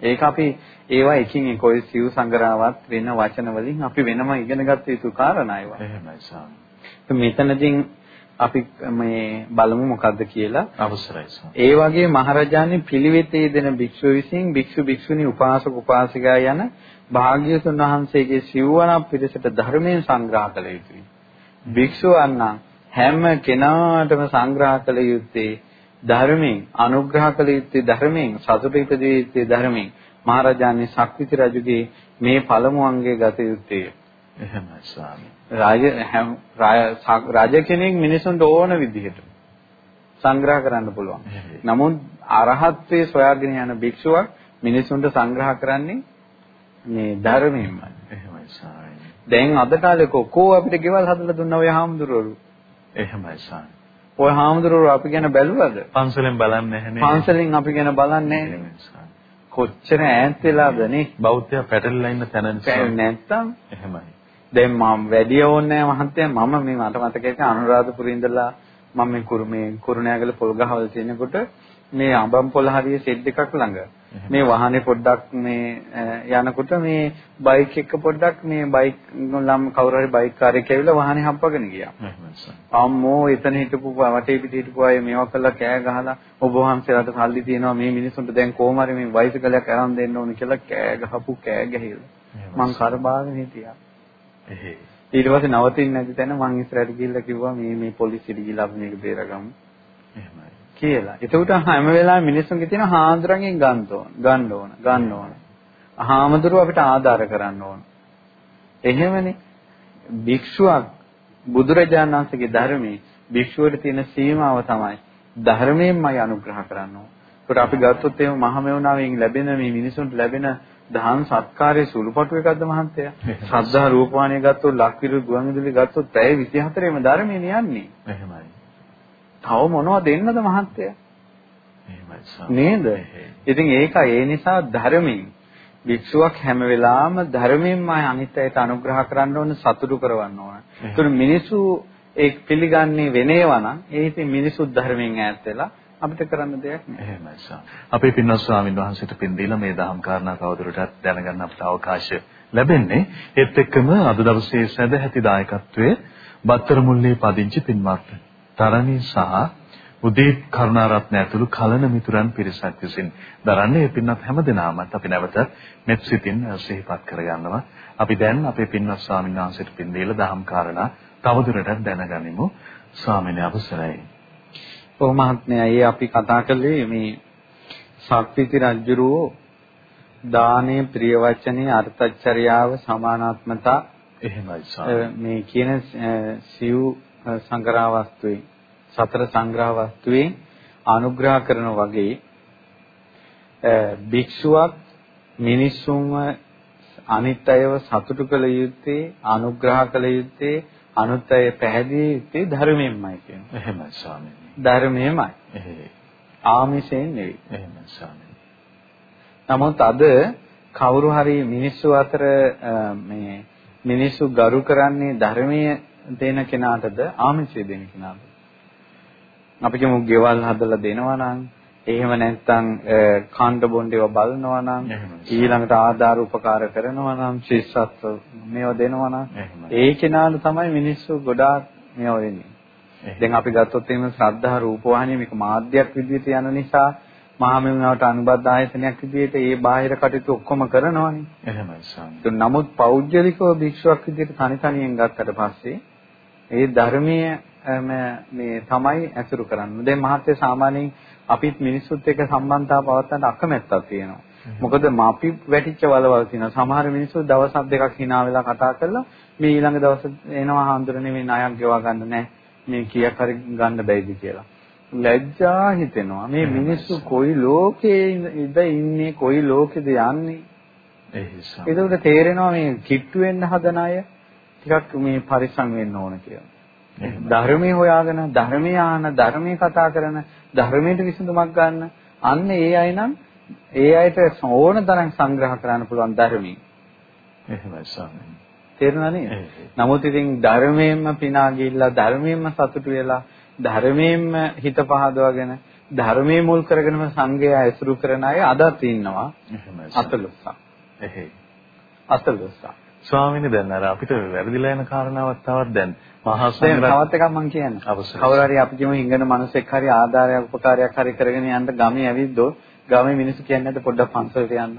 ඒක අපි ඒවා එකින් එක ඔය සිව් සංග්‍රහවත් වෙන වචන වලින් අපි වෙනම ඉගෙන ගත්ත යුතු කාරණා ඒවා. එහෙමයි සාම. මෙතනදී අපි මේ බලමු මොකද්ද කියලා. අවසරයි ඒ වගේ මහරජාණන් පිළිවෙතේ දෙන භික්ෂුව විසින් භික්ෂු භික්ෂුණී උපාසක උපාසිකා යන භාග්‍යවතුන් වහන්සේගේ සිව්වන පිරිසට ධර්මයෙන් සංග්‍රහ කළ යුතුයි. භික්ෂුවන් හැම කෙනාටම සංග්‍රහ කළ යුත්තේ ධර්මයෙන් අනුග්‍රහ කළ යුත්තේ ධර්මයෙන් සතුට ඉපදිය යුත්තේ ධර්මයෙන්. මහරජාණන් සක්විති රජුගේ මේ පළමු අංගයේ ගත යුත්තේ එහෙමයි ස්වාමී. රාජ රාජ කෙනෙක් මිනිසුන්ට ඕන විදිහට සංග්‍රහ කරන්න පුළුවන්. නමුත් අරහත්ත්වයේ සොයාගෙන යන භික්ෂුවක් මිනිසුන්ට සංග්‍රහ කරන්නේ මේ ධර්මයෙන්මයි. එහෙමයි ස්වාමී. දැන් අද කාලේ කොකෝ අපිට ගෙවල් හදලා දුන්නා ඔය හාමුදුරුවෝ. එහෙමයි ස්වාමී. ඔය හාමුදුරුවෝ අපි ගැන බැලුවද? පන්සලෙන් බලන්නේ නැහනේ. පන්සලෙන් අපි ගැන බලන්නේ නැහැ. කොච්චර ඈත් වෙලාද නේ? බෞද්ධය පැටලලා ඉන්න තැන නිසා. නැත්තම් එහෙමයි. දැන් මම වැඩි ඕනේ මහත්තයා මම මේ මට මතකයි අනුරාධපුරේ ඉඳලා මම මේ කුරු මේ කුරුණෑගල පොල්ගහවල තියෙනකොට මේ අඹම් පොළ හරිය සෙඩ් එකක් ළඟ මේ වාහනේ පොඩ්ඩක් මේ යනකොට මේ බයික් එක පොඩ්ඩක් මේ බයික් ලම් කවුරු හරි බයික් කාර්යයක් ඇවිල්ලා වාහනේ හම්පගෙන ගියා. අම්මෝ එතන හිටපු වටේ පිට හිටපු අය මේවා කළා කෑ ගහලා ඔබ වහන්සේලාට සල්ලි තියෙනවා මේ මිනිස්සුන්ට දැන් කොහොම හරි මේ බයිසිකලයක් අරන් දෙන්න ඕනේ කියලා කෑ ගහපු කෑ ගැහිලා. මං කරබාගෙන හිටියා. ඊට පස්සේ නවතින්නේ නැති තැන මං ඉස්සරහට ගිහිල්ලා කිව්වා මේ මේ පොලිසියට ගිහිල්ලා අපි මේක බේරගමු. එහෙමයි. කියලා. එතකොට හැම වෙලාවෙම මිනිස්සුන්ගේ තියෙන හාන්දරගෙන් ගන්න ඕන, ගන්න ඕන, ගන්න ඕන. හාමුදුරුව අපිට ආධාර කරන්න ඕන. එහෙමනේ. භික්ෂුවක් බුදුරජාණන් වහන්සේගේ ධර්මයේ භික්ෂුවට තියෙන සීමාව තමයි ධර්මයෙන්මයි අනුග්‍රහ කරන්න ඕන. ඒකට අපි ගත්තොත් එහෙම මහමෙවුනාවෙන් ලැබෙන මේ මිනිසුන්ට ලැබෙන දහම් සත්කාරයේ සුළුපටු එකක්ද මහන්තයා? ශ්‍රද්ධා රූපවාණිය ගත්තොත් ලක්විරු ගුවන්විදුලි ගත්තොත් පැය 24ෙම ධර්මයෙන් යන්නේ. එහෙමයි. තව මොනවද දෙන්නද මහත්තයා? එහෙමයි නේද? ඉතින් ඒක ඒ නිසා ධර්මයෙන් භික්ෂුවක් හැම වෙලාවෙම ධර්මයෙන්මයි අනිත් අයට අනුග්‍රහ කරන්න ඕන සතුටු කරවන්න ඕන. ඒතර මිනිස්සු ඒක පිළිගන්නේ වෙනේවා නම් ඒ ඉතින් මිනිස්සු ධර්මයෙන් ඈත් වෙලා අපිට කරන්න දෙයක් නෑ. එහෙමයි සාම. අපේ පින්වත් ස්වාමීන් වහන්සේට පින් දීලා මේ දහම් කාරණා කවදුරටත් දැනගන්න අපට අවකාශය ලැබෙන්නේ. ඒත් එක්කම අද දවසේ සැදැහැති දායකත්වයේ බත්තර මුල්ලේ පදිංචි පින්වත් තරණී සහ උදේ කරුණාරත්න ඇතුළු කලන මිතුරන් පිරිසක් විසින් දරන්නේ මේ පින්වත් හැමදෙනාමත් අපි නැවත මෙත් සිතින් සිහිපත් කරගන්නවා. අපි දැන් අපේ පින්වත් ස්වාමීන් වහන්සේට පින් දීලා දහම් කාරණා තවදුරටත් දැනගනිමු. ස්වාමීන් අවසරයි. ඔව් මහත්මයා ඒ අපි කතා කළේ මේ සක්විති රජුරෝ දානේ ප්‍රිය වචනේ අර්ථචර්යාව සමානාත්මතා එහෙමයි මේ කියන සිව් සංග්‍රහ වස්තුවේ සතර සංග්‍රහ වස්තුවේ අනුග්‍රහ කරන වගේ භික්ෂුවක් මිනිස්සුන්ව අනිත් අයව සතුටු කළ යුත්තේ අනුග්‍රහ කළ යුත්තේ අනුත් අය පැහැදිලි යුත්තේ ධර්මයෙන්මයි කියන්නේ. එහෙමයි ස්වාමීනි. ධර්මයමයි. ආමිෂයෙන් නෙවෙයි. එහෙමයි ස්වාමීනි. නමුත් අද කවුරු හරි මිනිස්සු අතර මේ මිනිස්සු ගරු කරන්නේ ධර්මයේ දෙන කෙනාටද ආමිෂය දෙන කෙනාටද? අපි කියමු ගෙවල් හදලා දෙනවා නම් එහෙම නැත්නම් කාණ්ඩ බොණ්ඩ ඒවා බලනවා නම් ඊළඟට ආධාර උපකාර කරනවා නම් ශිෂ්‍යත්ව මේවා දෙනවා නම් ඒ කෙනාට තමයි මිනිස්සු ගොඩාක් මේවා වෙන්නේ. දැන් අපි ගත්තොත් එහෙම ශ්‍රද්ධා රූපවාහිනිය මේක මාධ්‍යයක් විදිහට යන නිසා මහා මෙවුනාවට අනුබද්ධ ආයතනයක් විදිහට ඒ බාහිර කටයුතු ඔක්කොම කරනවානේ. එහෙමයි සාමි. නමුත් පෞද්ගලිකව භික්ෂුවක් විදිහට තනි තනියෙන් ගත්තට පස්සේ ඒ ධර්මීය මේ තමයි ඇසුරු කරන්නේ. දැන් මහත්ය සාමාන්‍යයෙන් අපිත් මිනිස්සුත් එක්ක සම්බන්ධතාව පවත්වන්න අකමැත්තක් තියෙනවා. මොකද අපි වැටිච්ච වලවල් තියෙනවා. සමහර මිනිස්සු දවසක් දෙකක් hina වෙලා කතා කරලා මේ ඊළඟ දවස් එනවා හාමුදුරනේ මේ ණයක් ගෙවා ගන්න නැහැ. මේ කීයක් හරි ගන්න බැයිද කියලා. ලැජ්ජා හිතෙනවා. මේ මිනිස්සු කොයි ලෝකේ ඉඳ ඉන්නේ කොයි ලෝකෙද යන්නේ? ඒකට තේරෙනවා මේ කිට්ටු වෙන්න හදන අය ටිකක් මේ පරිස්සම් වෙන්න ඕන කියලා. ධර්මයේ හොයාගෙන ධර්මයේ ආන ධර්මයේ කතා කරන ධර්මයට විසඳුමක් ගන්න අන්න ඒ අය නම් ඒ අයට ඕන තරම් සංග්‍රහ කරන්න පුළුවන් ධර්මයෙන්. එහෙමයි ස්වාමීනි. තේරුණා නේද? නමුත් ඉතින් ධර්මයෙන්ම පිනා ගිහිල්ලා ධර්මයෙන්ම සතුටු වෙලා ධර්මයෙන්ම හිත පහදවගෙන ධර්මයේ මුල් කරගෙනම සංගය ඇසුරු කරන අය අදත් ඉන්නවා. එහෙමයි. අතලොස්සක්. එහෙයි. අතලොස්සක්. ස්වාමීනි දැන් අර අපිට වැරදිලා යන කාරණාවක් තවත් දැන් මහා සංඝරත්නය තවත් එකක් මම කියන්න. කවුරු හරි අපි කියමු හිඟන මිනිස්සෙක් හරි ආධාරයක් උපකාරයක් හරි කරගෙන යන්න ගමේ ඇවිද්දොත් ගමේ මිනිස්සු කියන්නේ නැද්ද පොඩ්ඩක් පන්සලට යන්න.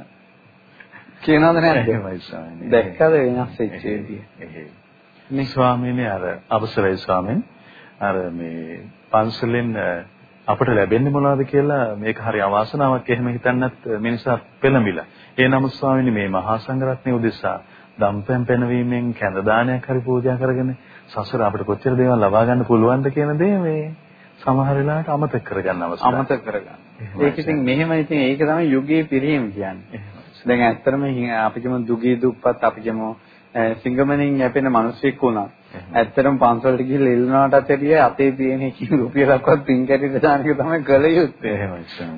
කියනවද නැද්ද? එහෙමයි ස්වාමීනි. දැක්කද වෙනස් වෙච්ච විදිය? මේ ස්වාමීනි අර අවසරයි ස්වාමීන් අර මේ පන්සලෙන් අපට ලැබෙන්නේ මොනවද කියලා මේක හරි අවාසනාවක් එහෙම හිතන්නත් මිනිසා පෙළඹිලා. ඒ නමුත් ස්වාමීනි මේ මහා සංඝරත්නය උදෙසා දම්පැන් පැනවීමෙන් කැඳ දානයක් හරි පූජා කරගෙන සසර අපිට කොච්චර දේවල් ලබා ගන්න පුළුවන්ද කියන දේ මේ සමහර වෙලාවට අමතක කරගන්න අවස්ථාවක්. අමතක කරගන්න. ඒක ඉතින් මෙහෙම ඉතින් ඒක තමයි යුගයේ පිරීම කියන්නේ. දැන් ඇත්තටම අපි කියමු දුගී දුප්පත් අපි කියමු සිංගමණෙන් යැපෙන මිනිස්සෙක් වුණා. ඇත්තටම පන්සලට ගිහිල්ලා එල්ලනාටත් ඇරිය අතේ තියෙන කි රුපියලක්වත් පින් කැටිට දාන එක තමයි කළ යුත්තේ.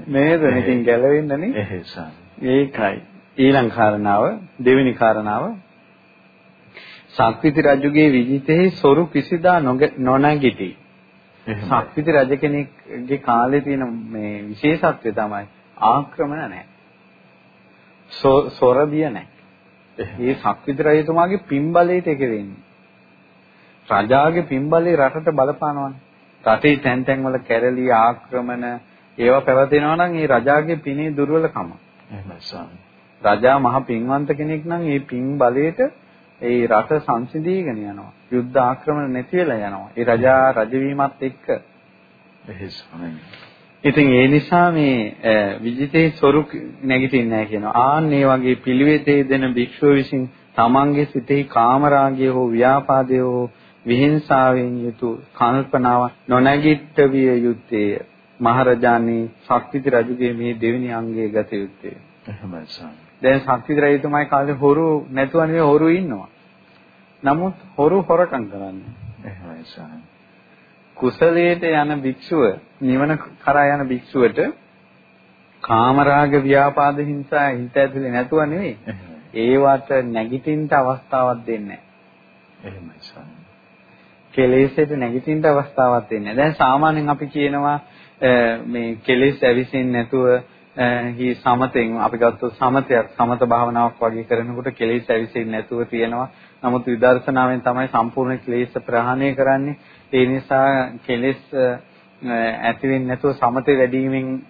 නේද? ඉතින් ගැලවෙන්න නේ. ඒකයි. ඊළඟ කාරණාව දෙවෙනි කාරණාව සක්විති රජුගේ විජිතෙහි සොරු කිසිදා නොනැගිටි. සක්විති රජ කෙනෙක්ගේ කාලේ තියෙන මේ විශේෂත්වය තමයි ආක්‍රමණ නැහැ. සොරදිය නැහැ. මේ සක්විති රජතුමාගේ පින්බලයට ඒක වෙන්නේ. රජාගේ පින්බලේ රටට බලපානවනේ. රටේ තැන් තැන් වල කැරලි ආක්‍රමණ ඒවා පැවතෙනවා නම් ඒ රජාගේ පිනේ දුර්වලකම. රජා මහ පින්වන්ත කෙනෙක් නම් ඒ පින් බලයට ඒ රට සංසිඳීගෙන යනවා. යුද්ධ ආක්‍රමණ නැති වෙලා යනවා. ඒ රජා රජවීමත් එක්ක එහෙසමයි. ඉතින් ඒ නිසා මේ විජිතේ සොරු නැගිටින්නේ නැහැ කියනවා. ආන් මේ වගේ පිළිවෙතේ දෙන භික්ෂුව විසින් තමන්ගේ සිතෙහි කාමරාගය හෝ ව්‍යාපාදය හෝ විහිංසාවෙන් යුතු කල්පනාව නොනැගිට විය යුත්තේය. මහරජාණන් ශක්තිති රජුගේ මේ දෙවෙනි අංගයේ ගත යුත්තේ. එහෙමයි සාම. දැන් ශක්තිති රජතුමායි කාලේ හොරු නැතුව නෙවෙයි හොරු ඉන්නවා. නමුත් හොරු හොරකම් කරන්නේ. එහෙමයි සාම. කුසලයට යන භික්ෂුව නිවන කරා යන භික්ෂුවට කාමරාග ව්‍යාපාද හිංසා හිත ඇතුලේ නැතුව නෙවෙයි. ඒවට නැගිටින්න අවස්ථාවක් දෙන්නේ නැහැ. එහෙමයි සාම. කෙලෙසට නැගිටින්න අවස්ථාවක් දෙන්නේ. දැන් සාමාන්‍යයෙන් අපි කියනවා මේ කෙලෙස් ඇවිසින් නැතුව හි සමතෙන් අපි ගත්තොත් සමතයක් සමත භාවනාවක් වගේ කරනකොට කෙලෙස් ඇවිසින් නැතුව තියෙනවා. නමුත් විදර්ශනාවෙන් තමයි සම්පූර්ණ ක්ලේශ ප්‍රහාණය කරන්නේ. ඒ නිසා කෙලෙස් ඇති වෙන්නේ නැතුව සමතේ වැඩිවීමෙන්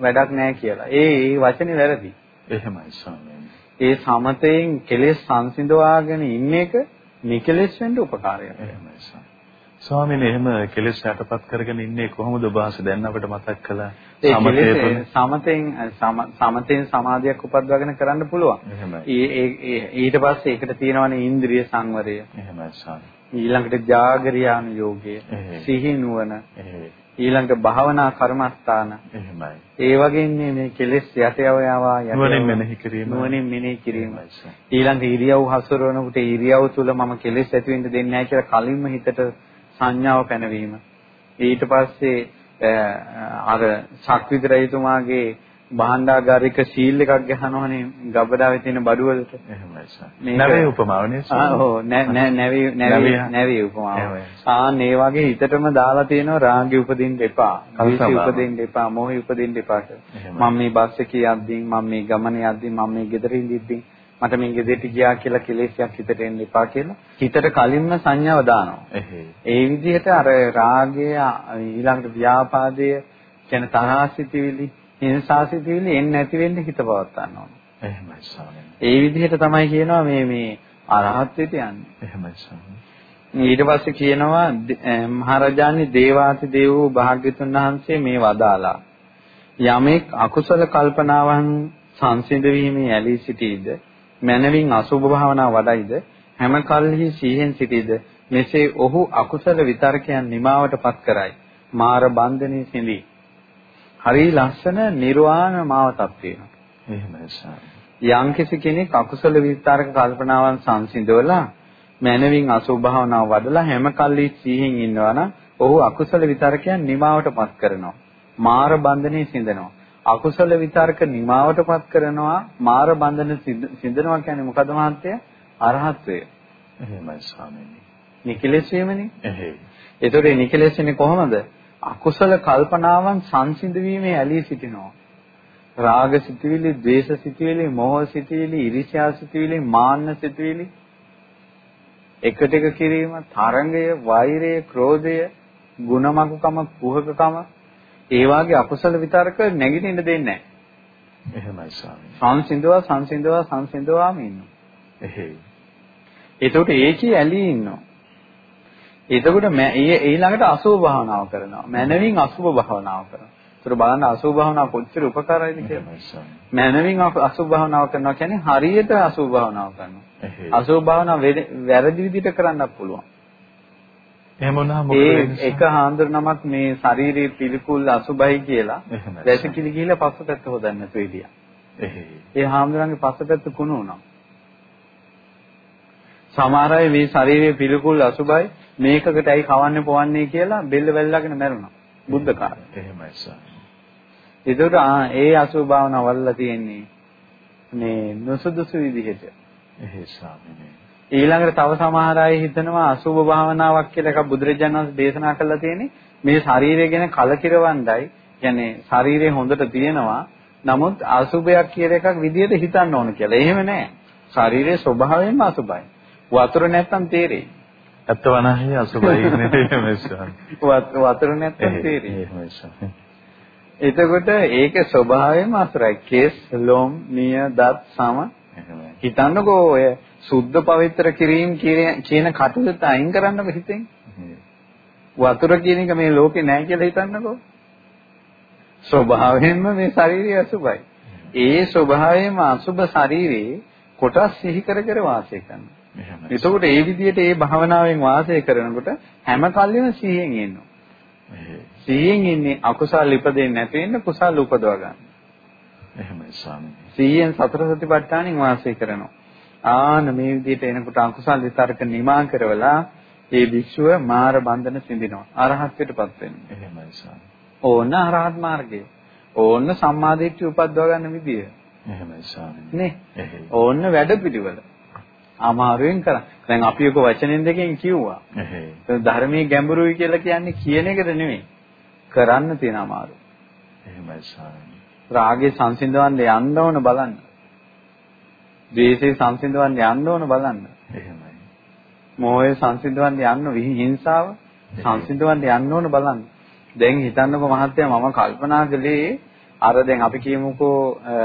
වැඩක් නැහැ කියලා. ඒ ඒ වචනේ වැරදි. එහෙමයි ස්වාමීනි. ඒ සමතයෙන් කෙලෙස් සංසිඳවාගෙන ඉන්න එක නිකලෙස් වෙන්න උපකාරයක්. එහෙමයි ස්වාමීනි. ස්වාමීනි එහෙම කෙලෙස් යටපත් කරගෙන ඉන්නේ කොහොමද ඔබ දැන් අපිට මතක් කළා සමතෙන් සමතෙන් සමාධියක් උපද්වාගෙන කරන්න පුළුවන්. ඊට පස්සේ ඒකට තියෙනවනේ ඉන්ද්‍රිය සංවරය. ඊළඟට ජාගරියාන යෝගය, සිහි නුවණ, ඊළඟට භාවනා කර්මස්ථාන. එහෙමයි. ඒ වගේ මේ කෙලෙස් යටයව යවා යට නුවණින් මෙනෙහි කිරීම. නුවණින් මෙනෙහි කිරීම. ඊළඟ ඉරියව් හසුරවනකොට ඉරියව් තුල මම කෙලෙස් ඇති වෙන්න දෙන්නේ නැහැ කියලා කලින්ම හිතට සංඥාව පැනවීම. ඊට පස්සේ අර ශක්විත රජතුමාගේ භාණ්ඩාගාරික සීල් එකක් ගහනවනේ ගබඩාවේ තියෙන බඩු වලට. එහෙමයි සර්. නැවේ උපමාවනේ සර්. ආ ඔව් නැවේ නැවේ නැවේ උපමාව. ආන් ඒ වගේ හිතටම දාලා තියෙනවා රාගය උපදින්න එපා. කවිසි උපදින්න එපා. මොහි උපදින්න එපා. මම මේ බස් එකේ යද්දී මම මේ ගමනේ යද්දී මම මේ ගෙදර ඉඳිද්දී මට මේ ගෙදරට ගියා කියලා කෙලෙසයක් හිතට එන්න එපා කියලා හිතට කලින්ම සංඥාව දානවා. ඒ විදිහට අර රාගය ඊළඟට ව්‍යාපාදය කියන තරහසිතවිලි හිංසාසිතවිලි එන්නේ නැති වෙන්න හිත පවත් ගන්නවා. එහෙමයි ස්වාමීනි. ඒ විදිහට තමයි කියනවා මේ මේ අරහත් වෙට යන්නේ. එහෙමයි ස්වාමීනි. ඊට පස්සේ කියනවා මහරජාණන් දේවාති දේවෝ භාග්‍යතුන් වහන්සේ මේ වදාලා යමෙක් අකුසල කල්පනාවන් සංසිඳ වීමේ ඇලී සිටීද මනවින් අසුභ භාවනා වඩයිද? හැම කල්හි සීහෙන් සිටීද මෙසේ ඔහු අකුසල විතර්කයන් නිමාවටපත් කරයි. මාර බන්ධනේ සිඳී. හරි ලස්සන නිර්වාණ මාවතක් තියෙනවා එහෙමයි යම්කිසි කෙනෙක් අකුසල විතර්ක කල්පනාවන් සංසිඳවලා මනවින් අසුභ භාවනාව වඩලා හැම කල්ලි සීහෙන් ඉන්නවා නම් ඔහු අකුසල විතර්කයන් නිමාවටපත් කරනවා. මාර බන්ධනේ සිඳනවා අකුසල විතර්ක නිමාවටපත් කරනවා මාර බන්ධන සිඳනවා කියන්නේ මොකද මහත්තයා? අරහත්වය එහෙමයි ස්වාමීනි. නිකලෙස් වීමනේ එහෙයි. ඒතකොට නිකලෙස් වෙන්නේ කොහොමද? අකුසල කල්පනාවන් සංසිඳ වීමේ ඇලී සිටිනවා. රාග සිතුවිලි, ද්වේෂ සිතුවිලි, මෝහ සිතුවිලි, ඊර්ෂ්‍යා සිතුවිලි, මාන්න සිතුවිලි. එකට එක කිරීම, තරංගය, වෛරය, ක්‍රෝධය, ಗುಣමකුකම, කුහකකම ඒ වාගේ අකුසල විතරක නැගිටින්න දෙන්නේ නැහැ. එහෙමයි ස්වාමී. සංසිඳවා සංසිඳවා සංසිඳවාම ඉන්නවා. එහෙයි. එතකොට ඒකේ ඇලී ඉන්නවා. එතකොට මේ ඊළඟට අසුභ භාවනාව කරනවා. මනවින් අසුභ භාවනාව කරනවා. ඒතර බලන්න අසුභ භාවනාව කොච්චර උපකාරයිද කියලා. මනවින් අසුභ භාවනාව කරනවා කියන්නේ හරියට අසුභ භාවනාව කරනවා. අසුභ භාවනාව වැරදි විදිහට කරන්නත් පුළුවන්. එහෙම වුණාම මොකද එක හාන්දර නමක් මේ ශාරීරික පිළිකුල් අසුබයි කියලා වැසිකිලි ගිහිල්ලා පස්සපැත්ත හොදන්න නැතුව හිටියා. ඒ හාමුදුරන්ගේ පස්සපැත්ත කුණු වුණා. සමහර අය මේ ශාරීරික පිළිකුල් අසුබයි මේකකට ඇයි කවන්නේ පොවන්නේ කියලා බෙල්ල වැල්ලාගෙන මැරුණා. බුද්ධ කාලේ. එහෙමයි සර්. ඒකට ඒ අසුබ භාවනාව වල්ලා තියෙන්නේ මේ නුසුදුසු විදිහට. එහෙයි ස්වාමීනි. ඊළඟට තව සමහර අය හිතනවා අසුභ භාවනාවක් කියලා එකක් බුදුරජාණන් වහන්සේ දේශනා කළා තියෙන්නේ මේ ශරීරය ගැන කලකිරවන්නයි කියන්නේ ශරීරය හොඳට තියෙනවා නමුත් අසුභයක් කියලා එකක් විදියට හිතන්න ඕන කියලා. එහෙම නෑ. ශරීරයේ ස්වභාවයෙන්ම අසුභයි. වතුර නැත්තම් තේරෙයි. ඇත්ත වනාහි අසුභයි නෙමෙයි වතුර නැත්තම් තේරෙයි. එතකොට ඒකේ ස්වභාවයෙන්ම අසුරයි. කේස්, ලොම්, නිය, දත්, සම හිතන්නකෝ ඔය සුද්ධ පවිත්‍ර කිරීම කියන කටයුත්ත අයින් කරන්නකො හිතෙන්. වතුර කියන එක මේ ලෝකේ නැහැ කියලා හිතන්නකෝ. ස්වභාවයෙන්ම මේ ශාරීරිය අසුබයි. ඒ ස්වභාවයෙන්ම අසුබ ශරීරේ කොටස් සිහි කර කර වාසය කරනවා. එතකොට ඒ විදිහට ඒ භාවනාවෙන් වාසය කරනකොට හැම කල්ලිම සිහියෙන් ඉන්නවා. සිහියෙන් ඉන්නේ අකුසල් ඉපදෙන්නේ නැති වෙන්න කුසල් උපදව ගන්න. එහෙමයි ස්වාමීනි. සිහියෙන් සතර සතිපට්ඨානෙන් වාසය කරනවා. ආන මේ විදිහට එනකොට අකුසල් විතරක නිමා කරවලා ඒ භික්ෂුව මාර බන්ධන සිඳිනවා. අරහත්ත්වයටපත් වෙනවා. එහෙමයි ස්වාමී. ඕන අරහත් මාර්ගය. ඕන සම්මාදිට්ඨිය උපද්දව ගන්න විදිය. එහෙමයි ස්වාමී. නේ? ඕන වැඩ පිළිවෙල. අමාරුවෙන් කරා. දැන් අපි ඔක වචනෙන් දෙකෙන් කිව්වා. එහෙයි. ධර්මයේ ගැඹුරුයි කියලා කියන්නේ කියන එකද නෙමෙයි. කරන්න තියෙන අමාරු. එහෙමයි ස්වාමී. රාගේ සංසිඳවන්න යන්න ඕන බලන්න. ද්වේෂේ සංසිඳවන්න යන්න ඕන බලන්න. එහෙමයි. මෝහය සංසිඳවන්න යන්න විහිංසාව සංසිඳවන්න යන්න ඕන බලන්න. දැන් හිතන්නකෝ මහත්තයා මම කල්පනා කළේ අර දැන් අපි කියමුකෝ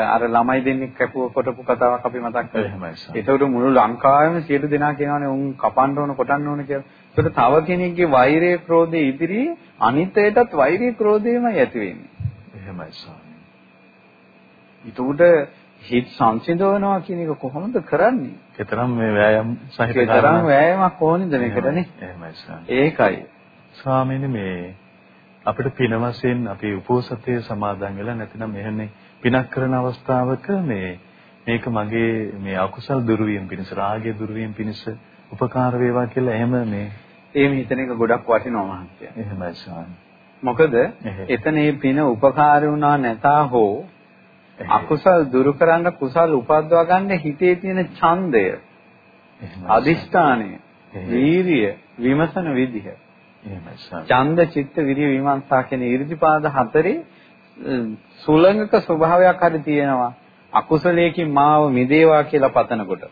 අර ළමයි දෙන්නෙක් කැපුව කොටපු කතාවක් අපි මතක් කරලා. එහෙමයි. ඒතකොට මුළු ලංකාවෙම සියලු දෙනා කියනවානේ උන් කපන්න ඕන කොටන්න ඕන කියලා. ඒතකොට තව කෙනෙක්ගේ වෛරය ක්‍රෝධය ඉදිරියේ අනිත්‍යයටත් වෛරය ක්‍රෝධයමයි ඇති වෙන්නේ. එහෙමයි ස්වාමී. ඒතකොට හිත සංසිඳවනවා කියන එක කොහොමද කරන්නේ? කතරම් මේ වෑයම් සහිත කතරම් වෑයමක් ඕනින්ද මේකටනේ? එහෙමයි ස්වාමී. ඒකයි. ස්වාමීනි මේ අපිට පින වශයෙන් අපි උපෝසතයේ සමාදන් වෙලා නැතිනම් මෙහෙන්නේ පිනක් කරන අවස්ථාවක මේ මේක මගේ මේ අකුසල් දුරු වීම පිණිස රාගය දුරු වීම පිණිස උපකාර වේවා කියලා එහෙම මේ එහෙම හිතන එක ගොඩක් වටිනවා මහන්සිය. එහෙමයි ස්වාමී. මොකද එතන මේ පින උපකාර වුණා නැතා හෝ අකුසල් දුරු කරන්න කුසල් උපද්දවා ගන්න හිතේ තියෙන ඡන්දය අදිෂ්ඨානය වීරිය විමසන විදිහ ඡන්ද චිත්ත විරිය විමර්ශා කියන 이르දිපාද හතරේ සුලංගක ස්වභාවයක් හරි තියෙනවා අකුසලයකින් මාව මිදේවා කියලා පතනකොට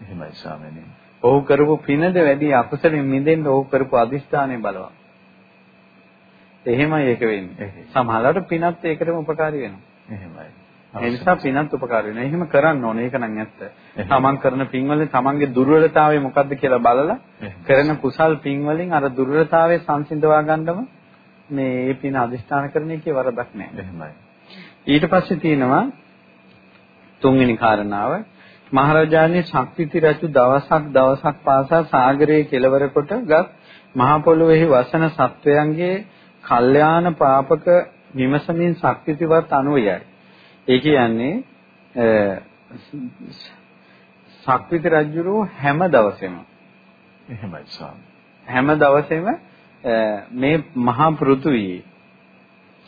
එහෙමයි ස්වාමීනි. ඔහු කරපු පිනද වැඩි අකුසලෙන් මිදෙන්න ඔහු කරපු අදිෂ්ඨානය බලවත්. එහෙමයි ඒක වෙන්නේ. සමහරවිට පිනත් ඒකටම උපකාරී වෙනවා. එහෙමයි. ඒ නිසා පිනත් උපකාර වෙනවා. එහෙම කරන්න ඕනේ. ඒක නම් ඇත්ත. තමන් කරන පින් වලින් තමන්ගේ දුර්වලතාවය මොකද්ද කියලා බලලා කරන කුසල් පින් වලින් අර දුර්වලතාවය සංසිඳවා ගන්නම මේ පින අදිෂ්ඨාන කරන එකේ වරදක් නැහැ. එහෙමයි. ඊට පස්සේ තියෙනවා තුන්වෙනි කාරණාව මහරජාණන් ශක්තිති රජු දවසක් දවසක් පාසා සාගරයේ කෙළවර කොටගත් මහ පොළොවේහි වසන සත්වයන්ගේ කල්යාණ පාපක විමසමින් ශක්තිතිවත් අනුයයි. ඒ කියන්නේ ශක්තිති රජුරු හැම දවසෙම එහෙමයි ස්වාමී. හැම දවසෙම මේ මහා පෘථුවියේ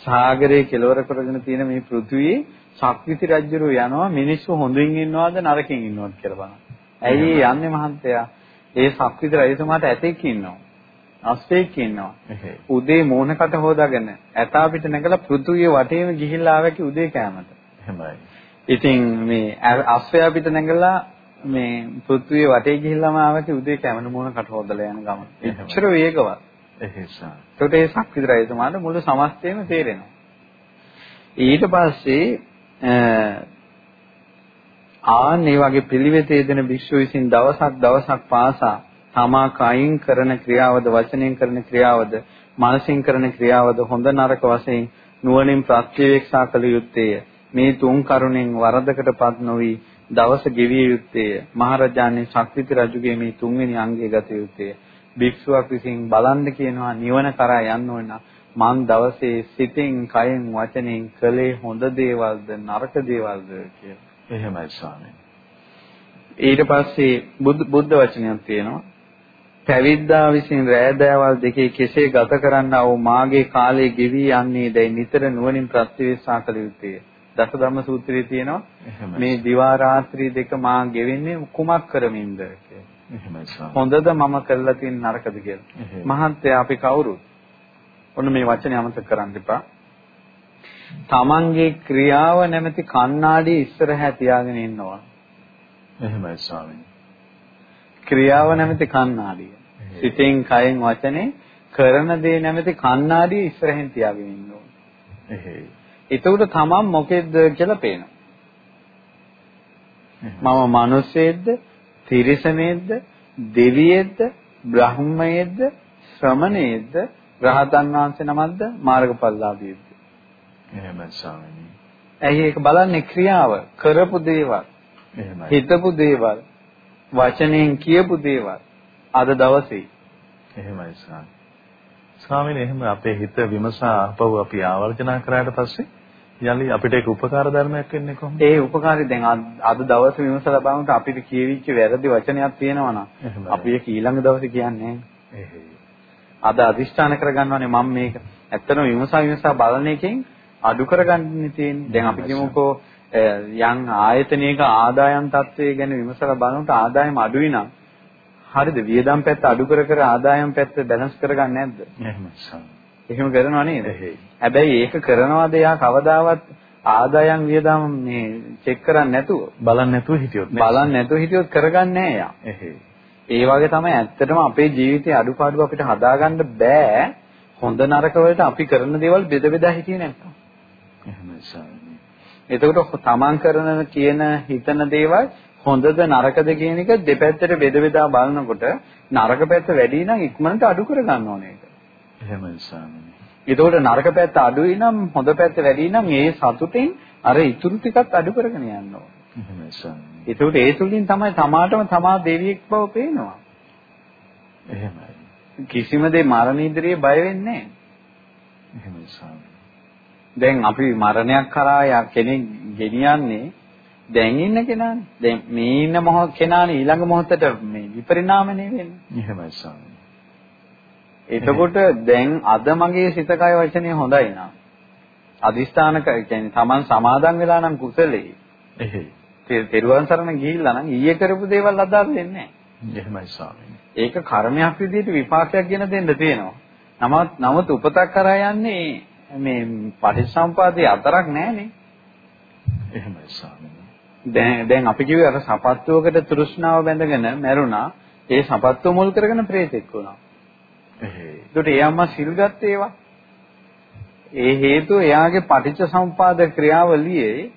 සාගරයේ කෙළවර කරගෙන තියෙන මේ පෘථුවියේ ශක්තිති රජුරු යනවා මිනිස්සු හොඳින් ඉන්නවද නරකින් ඉන්නවද කියලා බලන්න. ඇයි යන්නේ මහන්තයා? ඒ ශක්තිති රජතුමාට ඇතෙක් ඉන්නවා. අස්තෙක් ඉන්නවා. උදේ මෝනකට හොදාගෙන ඇතා පිට නැගලා පෘථුවිය වටේම ගිහිල්ලා ආවකි උදේ කෑමට. එහෙමයි. ඉතින් මේ අස්වැය පිට නැගලා මේ පෘථුවිය වටේ ගිහිල්ලාම ආවකි උදේ කෑමන මෝනකට හොදලා යන ගමන. එච්චර වේගවත්. එහෙසා. ඒකට ඒ ශක්තිති රජතුමාට මුළු සමස්තයම තේරෙනවා. ඊට පස්සේ ආන් මේ වගේ පිළිවෙතේ දෙන භික්ෂුව විසින් දවසක් දවසක් පාසා තමා කයින් කරන ක්‍රියාවද වචනෙන් කරන ක්‍රියාවද මනසින් කරන ක්‍රියාවද හොඳ නරක වශයෙන් නුවණින් ප්‍රත්‍යවේක්ෂා කළ යුත්තේය මේ තුන් කරුණෙන් වරදකටපත් නොවි දවස ගෙවිය යුත්තේය මහරජාණන් ශක්තිති රජුගේ මේ තුන්වෙනි අංගය ගත යුත්තේය භික්ෂුවක් විසින් බලන්න කියනවා නිවන කරා යන්න ඕන මං දවසේ සිතින් කයෙන් වචනෙන් කළේ හොඳ දේවල්ද නරක දේවල්ද කියලා. එහෙමයි ස්වාමීනි. ඊට පස්සේ බුද්ධ වචනයක් තියෙනවා. පැවිද්දා විසින් රෑදෑවල් දෙකේ කෙසේ ගත කරන්නා වූ මාගේ කාලය ගෙවි යන්නේ දැයි නිතර නුවණින් ප්‍රත්‍යවේක්ෂා කළ යුතුය. දසධම්ම සූත්‍රයේ තියෙනවා මේ දිවා රාත්‍රී දෙක මා ගෙවෙන්නේ කුමක් කරමින්ද කියලා. හොඳද මම කරලා තියෙන නරකද කියලා. මහත්ය අපි කවුරුත් ඔන්න මේ වචනේ අමතක කරන්න එපා. තමන්ගේ ක්‍රියාව නැමැති කණ්ණාඩිය ඉස්සරහා තියාගෙන ඉන්නවා. එහෙමයි ස්වාමීනි. ක්‍රියාව නැමැති කණ්ණාඩිය. සිතෙන් කයෙන් වචනේ කරන දේ නැමැති කණ්ණාඩිය ඉස්සරහින් තියාගෙන ඉන්න ඕනේ. එහෙයි. එතකොට තමන් මොකෙද්ද කියලා පේනවා. මම මිනිස්සෙක්ද, තිරිසනෙක්ද, දෙවියෙක්ද, බ්‍රහ්මයෙක්ද, ශ්‍රමණයෙක්ද, රහතන් වහන්සේ නමක්ද, මාර්ගඵලලාභියෙක්ද? එහෙමයි ස්වාමීනි. ඇයි ඒක බලන්නේ ක්‍රියාව, කරපු දේවල්, එහෙමයි. හිතපු දේවල්, වචනෙන් කියපු දේවල් අද දවසේ එහෙමයි ස්වාමී. ස්වාමීනි එහෙම අපේ හිත විමසා අපව අපි ආවර්ජනා කරාට පස්සේ යලි අපිට ඒක උපකාර ධර්මයක් වෙන්නේ කොහොමද? ඒ උපකාරي දැන් අද දවසේ විමසලා බලනකොට අපිට කියවිච්ච වැරදි වචනයක් තියෙනවා නම් අපි ඒක ඊළඟ දවසේ කියන්නේ අද අදිෂ්ඨාන කරගන්නවානේ මම මේක ඇත්තටම විමසා විමසා බලන එකෙන් අඩු කරගන්න තියෙන්නේ. දැන් අපි කියමුකෝ යම් ආයතනයක ආදායම් තත්ත්වය ගැන විමසලා බලනකොට ආදායම අඩුයි නම් හරිද වියදම් පැත්ත අඩු කර කර ආදායම් පැත්ත බැලන්ස් කරගන්නේ නැද්ද? එහෙමයි. එහෙම කරනව නේද? හැබැයි ඒක කරනවාද යා කවදාවත් ආදායම් වියදම් මේ චෙක් කරන්නේ නැතුව බලන්නේ නැතුව හිටියොත් බලන්නේ නැතුව හිටියොත් කරගන්නේ නැහැ යා. ඒ වගේ තමයි ඇත්තටම අපේ ජීවිතයේ අඩුපාඩු අපිට හදාගන්න බෑ. හොඳ නරක වලට අපි කරන දේවල් බෙද බෙදා හිටියේ නැත්තම්. එහෙමයි. එතකොට තමන් කරන කියන හිතන දේවල් හොඳද නරකද කියන එක දෙපැත්තට බෙද බෙදා බලනකොට නරක පැත්ත වැඩි නම් ඉක්මනට අඩු කර ගන්න ඕනේ ඒක. එහෙමයි ස්වාමීනි. එතකොට නරක පැත්ත අඩුයි නම් හොඳ පැත්ත වැඩි නම් ඒ සතුටින් අර ඉතුරු ටිකත් අඩු කරගෙන යන්න ඕනේ. එහෙමයි ස්වාමීනි. එතකොට ඒ තුලින් තමයි තමාටම තමා දෙවියෙක් බව පේනවා. එහෙමයි. කිසිම දේ මරණ ඉදිරියේ බය වෙන්නේ නැහැ. එහෙමයි ස්වාමීනි. දැන් අපි මරණයක් කරා කෙනෙක් ගෙනියන්නේ දැන් ඉන්න කෙනානේ. දැන් මේ ඉන්න මොහොත කෙනානේ ඊළඟ මොහොතට මේ විපරිණාමනේ වෙන්නේ. එහෙමයි ස්වාමී. එතකොට දැන් අද මගේ සිත කය වචනේ හොඳයි නා. අදිස්ථාන කියන්නේ Taman සමාදන් වෙලා නම් කුසලේ. එහෙයි. තෙරුවන් සරණ ගිහිල්ලා නම් ඊයේ කරපු දේවල් අදාළ වෙන්නේ නැහැ. එහෙමයි ස්වාමී. ඒක කර්මයක් විදිහට විපාකයක් ගෙන දෙන්න තියෙනවා. නමුත් නමුත් උපතක් කරා යන්නේ මේ පටිච්චසම්පාදයේ අතරක් නැහනේ. එහෙමයි ස්වාමීනි. දැන් දැන් අපි කිව්වේ අර සපත්තුවකට තෘෂ්ණාව බැඳගෙන මැරුණා. ඒ සපත්තුව මුල් කරගෙන ප්‍රේතෙක් වුණා. එහෙයි. ඒකට ඒ අම්මා සිල් ගත්තේ ඒවා. ඒ හේතුව එයාගේ පටිච්චසම්පාද ක්‍රියාවලියේ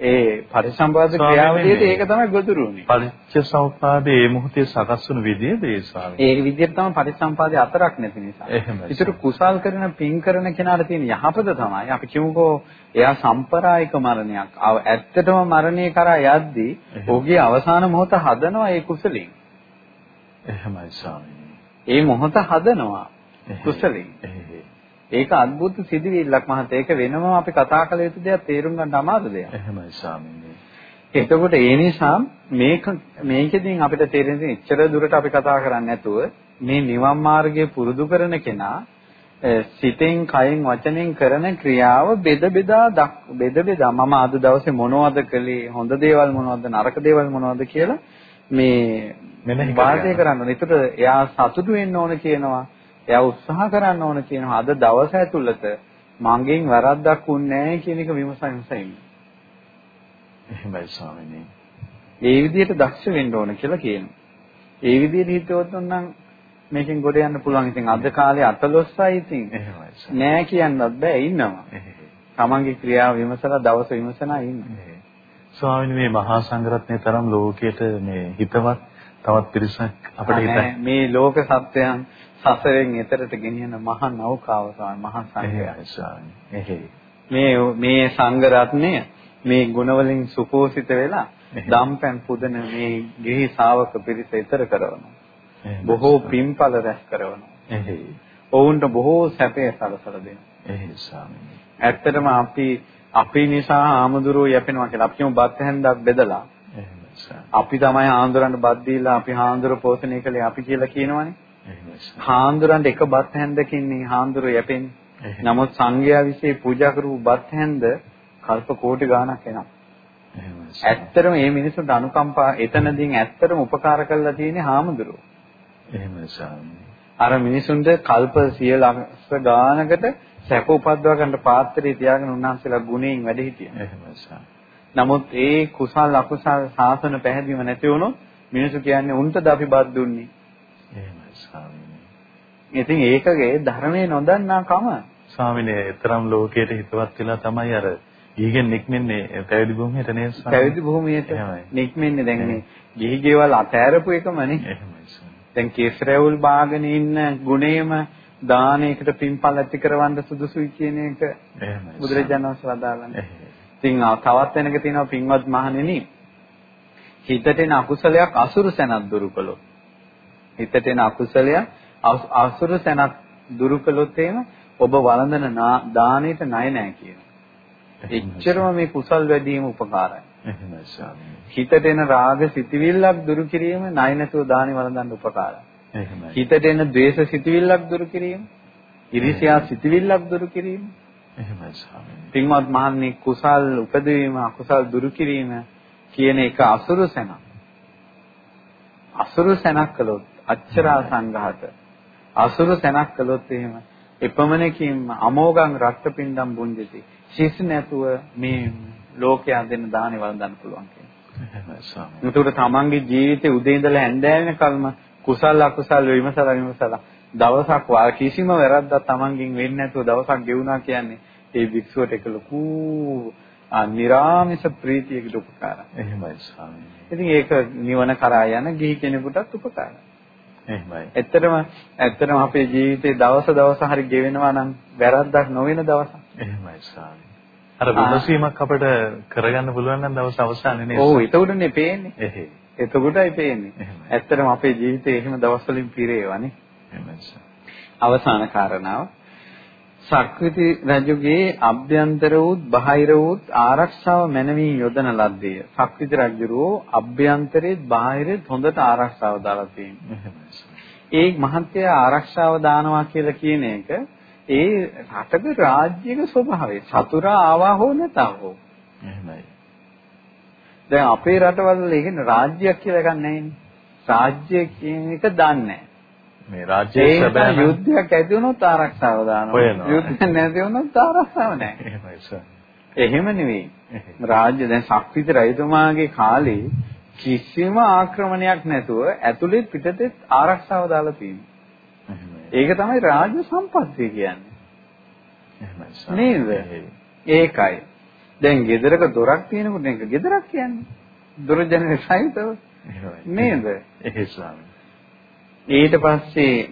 ඒ පටිච්චසමුපාද ක්‍රියාවලියට ඒක තමයි ගොදුරු උනේ. පටිච්චසමුපාදයේ මේ මොහොතේ සකස් වුණු විදියද ඒ ස්වාමීන් ඒ විදිහට තමයි පටිච්චසමුපාදයේ අතරක් නැති නිසා. එහෙමයි. ඒතර කුසල් කරන පින් කරන කෙනාට තියෙන යහපත තමයි අපි කියමුකෝ එයා සම්ප්‍රායික මරණයක්. ඇත්තටම මරණය කරා යද්දී ඔහුගේ අවසාන මොහොත හදනවා ඒ කුසලින්. එහෙමයි ස්වාමීනි. ඒ මොහොත හදනවා කුසලින්. ඒක අద్భుත සිදුවිල්ලක් මහත් ඒක වෙනම අපි කතා කළ යුතු දෙයක් තේරුම් ගන්න අමාරු දෙයක්. එහෙමයි ස්වාමීනි. එතකොට ඒ නිසා මේක මේකෙන් අපිට තේරෙන්නේ එච්චර දුරට අපි කතා කරන්නේ නැතුව මේ නිවන් මාර්ගයේ පුරුදු කරන කෙනා සිතෙන් කයෙන් වචනෙන් කරන ක්‍රියාව බෙද බෙදා බෙද බෙදා මම අද දවසේ මොනවද කළේ හොඳ දේවල් මොනවද නරක දේවල් මොනවද කියලා මේ වාදේ කරන්න ඕනේ. ඒකට එයා සතුටු වෙන්න ඕන කියනවා. එයා උත්සාහ කරන්න ඕන කියනවා. අද දවස ඇතුළත මගෙන් වැරද්දක් වුන්නේ නැහැ කියන එක විමසන් විමසන් එහෙමයි ස්වාමීනි. ඒ විදිහට දක්ෂ වෙන්න ඕන කියලා කියනවා. ඒ විදිහට හිතුවොත් නම් මේකෙන් ගොඩ යන්න පුළුවන්. ඉතින් අද කාලේ අතලොස්සයි ඉතින්. එහෙමයි. නෑ කියන්නත් බෑ ඉන්නවා. තමන්ගේ ක්‍රියාව විමසලා දවස විමසනා ඉන්නවා. ස්වාමීනි මේ මහා සංඝරත්නයේ තරම් ලෝකයට මේ හිතවත් තවත් පිරිසක් අපිට හිත මේ ලෝක සත්‍යයන් සසරෙන් එතරට ගෙනියන මහා නෞකාව තමයි මහා සංඝයා. මේ මේ සංඝ රත්නය මේ ගුණවලින් සුපෝසිත වෙලා දම්පැන් පුදන මේ ගිහි ශාවක පිරිස ඊතර කරනවා. බොහෝ පින්පල රැස් කරනවා. ඔවුන්ට බොහෝ සැපය සලසලා දෙනවා. ඇත්තටම අපි අපි නිසා ආමදුරෝ යැපෙනවා කියලා අපි කියමු බත් හැන්දක් බෙදලා. අපි තමයි ආන්දරන්ට බත් දීලා අපි ආන්දර පෝෂණය කළේ අපි කියලා කියනවනේ. හාන්දුරන්ට එක බත් හැන්දකින් නේ හාන්දුර යැපෙන්නේ. නමුත් සංඝයා විශ්ේ පූජා කරපු බත් හැන්ද කල්ප කෝටි ගාණක් එනවා. ඇත්තටම මේ මිනිස්සුන්ට අනුකම්පා එතනදීන් ඇත්තටම උපකාර කරලා තියෙන්නේ හාමුදුරුවෝ. එහෙමයි ස්වාමී. අර මිනිසුන්ට කල්ප සිය ලක්ෂ ගානකට සැප උපද්දවා ගන්න පාත්‍රය තියාගෙන උන්වහන්සේලා ගුණයෙන් වැඩ හිටියා. නමුත් ඒ කුසල් අකුසල් සාසන පැහැදිලිව නැති වුණොත් මිනිස්සු කියන්නේ උන්ටද අපි බත් දුන්නේ. ස්වාමීනි. ඉතින් ඒකගේ ධර්මයේ නොදන්නා කම ස්වාමීනි, ඊතරම් ලෝකයට හිතවත් වෙලා තමයි අර ඊගෙන් නික්මෙන්නේ පැවිදි භූමියට නේද ස්වාමීනි? පැවිදි භූමියට නික්මෙන්නේ දැන් මේ ගිහි ගෙවල් අතෑරපු එකමනේ. එහෙමයි. දැන් කේසරවුල් බාගෙන ඉන්න ගුණේම දානයකට පින්පල් ඇති කරවන්න සුදුසුයි කියන එක බුදුරජාණන් වහන්සේ වදාළනේ. ඉතින් තවත් වෙනක තියෙනවා පින්වත් මහණෙනි හිතට එන අකුසලයක් අසුරු සැනක් දුරු කළොත් හිතට එන අකුසලය අසුර සැනක් දුරු කළොත් එහෙම ඔබ වළඳන දාණයට ණය නැහැ කියන. එච්චරම මේ කුසල් වැඩිම උපකාරයි. එහෙමයි ස්වාමී. හිතට එන රාග සිතිවිල්ලක් දුරු කිරීම ණය නැතුව දානි වළඳන්න උපකාරයි. එහෙමයි. හිතට එන ද්වේෂ සිතිවිල්ලක් දුරු කිරීම, ඉරිසියා සිතිවිල්ලක් දුරු කිරීම. එහෙමයි ස්වාමී. පින්වත් මහන්නේ කුසල් උපදවීම, අකුසල් දුරු කිරීම කියන එක අසුරු සැනක්. අසුරු සැනක් කළොත් අච්චරා සංඝාත අසුරු සැනක් කළොත් එහෙම එපමණකින් අමෝගං රක්තපිණ්ඩම් බුඤ්ජති ශිස් නැතුව මේ ලෝකයා දෙන්න දානේ වළඳන්න පුළුවන් කියනවා. ඒකට තමන්ගේ ජීවිතේ උදේ ඉඳලා හැන්දෑ වෙනකල්ම කුසල අකුසල විමසලා විමසලා දවසක් වා කිසිම වැරද්දක් තමන්ගෙන් වෙන්නේ නැතුව දවසක් ගෙවුනා කියන්නේ ඒ වික්ෂුවට එක ලොකු නිරාමිස ප්‍රීතියකට උපකාරයි. එහෙමයි ස්වාමීනි. ඉතින් ඒක නිවන කරා යන ගිහි කෙනෙකුටත් උපකාරයි. එහෙමයි. ඇත්තටම ඇත්තටම අපේ ජීවිතේ දවස දවස හරි ගෙවෙනවා නම් වැරද්දක් නොවන දවසක්. එහෙමයි ස්වාමී. අර විමසීමක් අපිට කරගන්න පුළුවන් නම් දවස් අවසානයේ නේද? ඔව් එතකොටනේ පේන්නේ. එහේ. එතකොටයි පේන්නේ. ඇත්තටම අපේ ජීවිතේ එහෙම දවස් වලින් පිරේවනේ. අවසාන කාරණාව සක්විති රජුගේ අභ්‍යන්තර වූත් බාහිර වූත් ආරක්ෂාව මැනවී යොදන ලද්දේ. සක්විති රජුරෝ අභ්‍යන්තරේත් බාහිරේත් හොඳට ආරක්ෂාව දාලා තියෙනවා. ඒ මහත්ය ආරක්ෂාව දානවා කියලා කියන එක ඒ රටක රාජ්‍යක ස්වභාවය. සතුරා ආවා හෝ නැතා හෝ. එහෙමයි. දැන් අපේ රටවල ඒකන රාජ්‍යයක් කියලා එකක් නැහැ රාජ්‍ය කියන එක දන්නේ නැහැ. මේ රාජ්‍යයේ සැබෑම යුද්ධයක් ඇති වුණොත් ආරක්ෂාව දානවා. යුද්ධ නැති වුණොත් ආරක්ෂාව නැහැ. එහෙමයි සර්. එහෙම නෙවෙයි. රාජ්‍ය දැන් ශක්තිත රජතුමාගේ කාලේ කිසිම ආක්‍රමණයක් නැතුව ඇතුළේ පිටතේ ආරක්ෂාව දාලා තියෙනවා. ඒක තමයි රාජ්‍ය සම්පත්තිය කියන්නේ. නේද? ඒකයි. දැන් ගෙදරක දොරක් තියෙනකොට ඒක ගෙදරක් කියන්නේ. දොර ජනක සහිතව. නේද? එහෙයි ස්වාමී. ඊට පස්සේ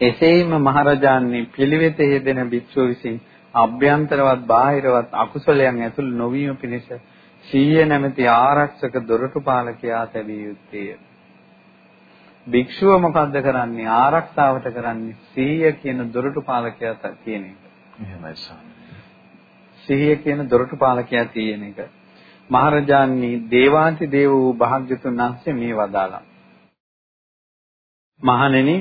එසේම මහරජාණන් පිළිවෙතේ යෙදෙන භික්ෂුව විසින් අභ්‍යන්තරවත් බාහිරවත් අකුසලයන් ඇතුළු නොවීම පිණිස සීය නැමැති ආරක්ෂක දොරටු පාලකයා තැබිය යුත්තේය. භික්ෂුව මොකද්ද කරන්නේ? ආරක්ෂාවට කරන්නේ සීය කියන දොරටු පාලකයා කියන එක. එහෙමයි ස්වාමී. සීය කියන දොරටු පාලකයා තියෙන එක. මහරජාණන් දේවාන්ති දේව වූ භාග්‍යතුන් වහන්සේ මේ වදාළා. මහණෙනි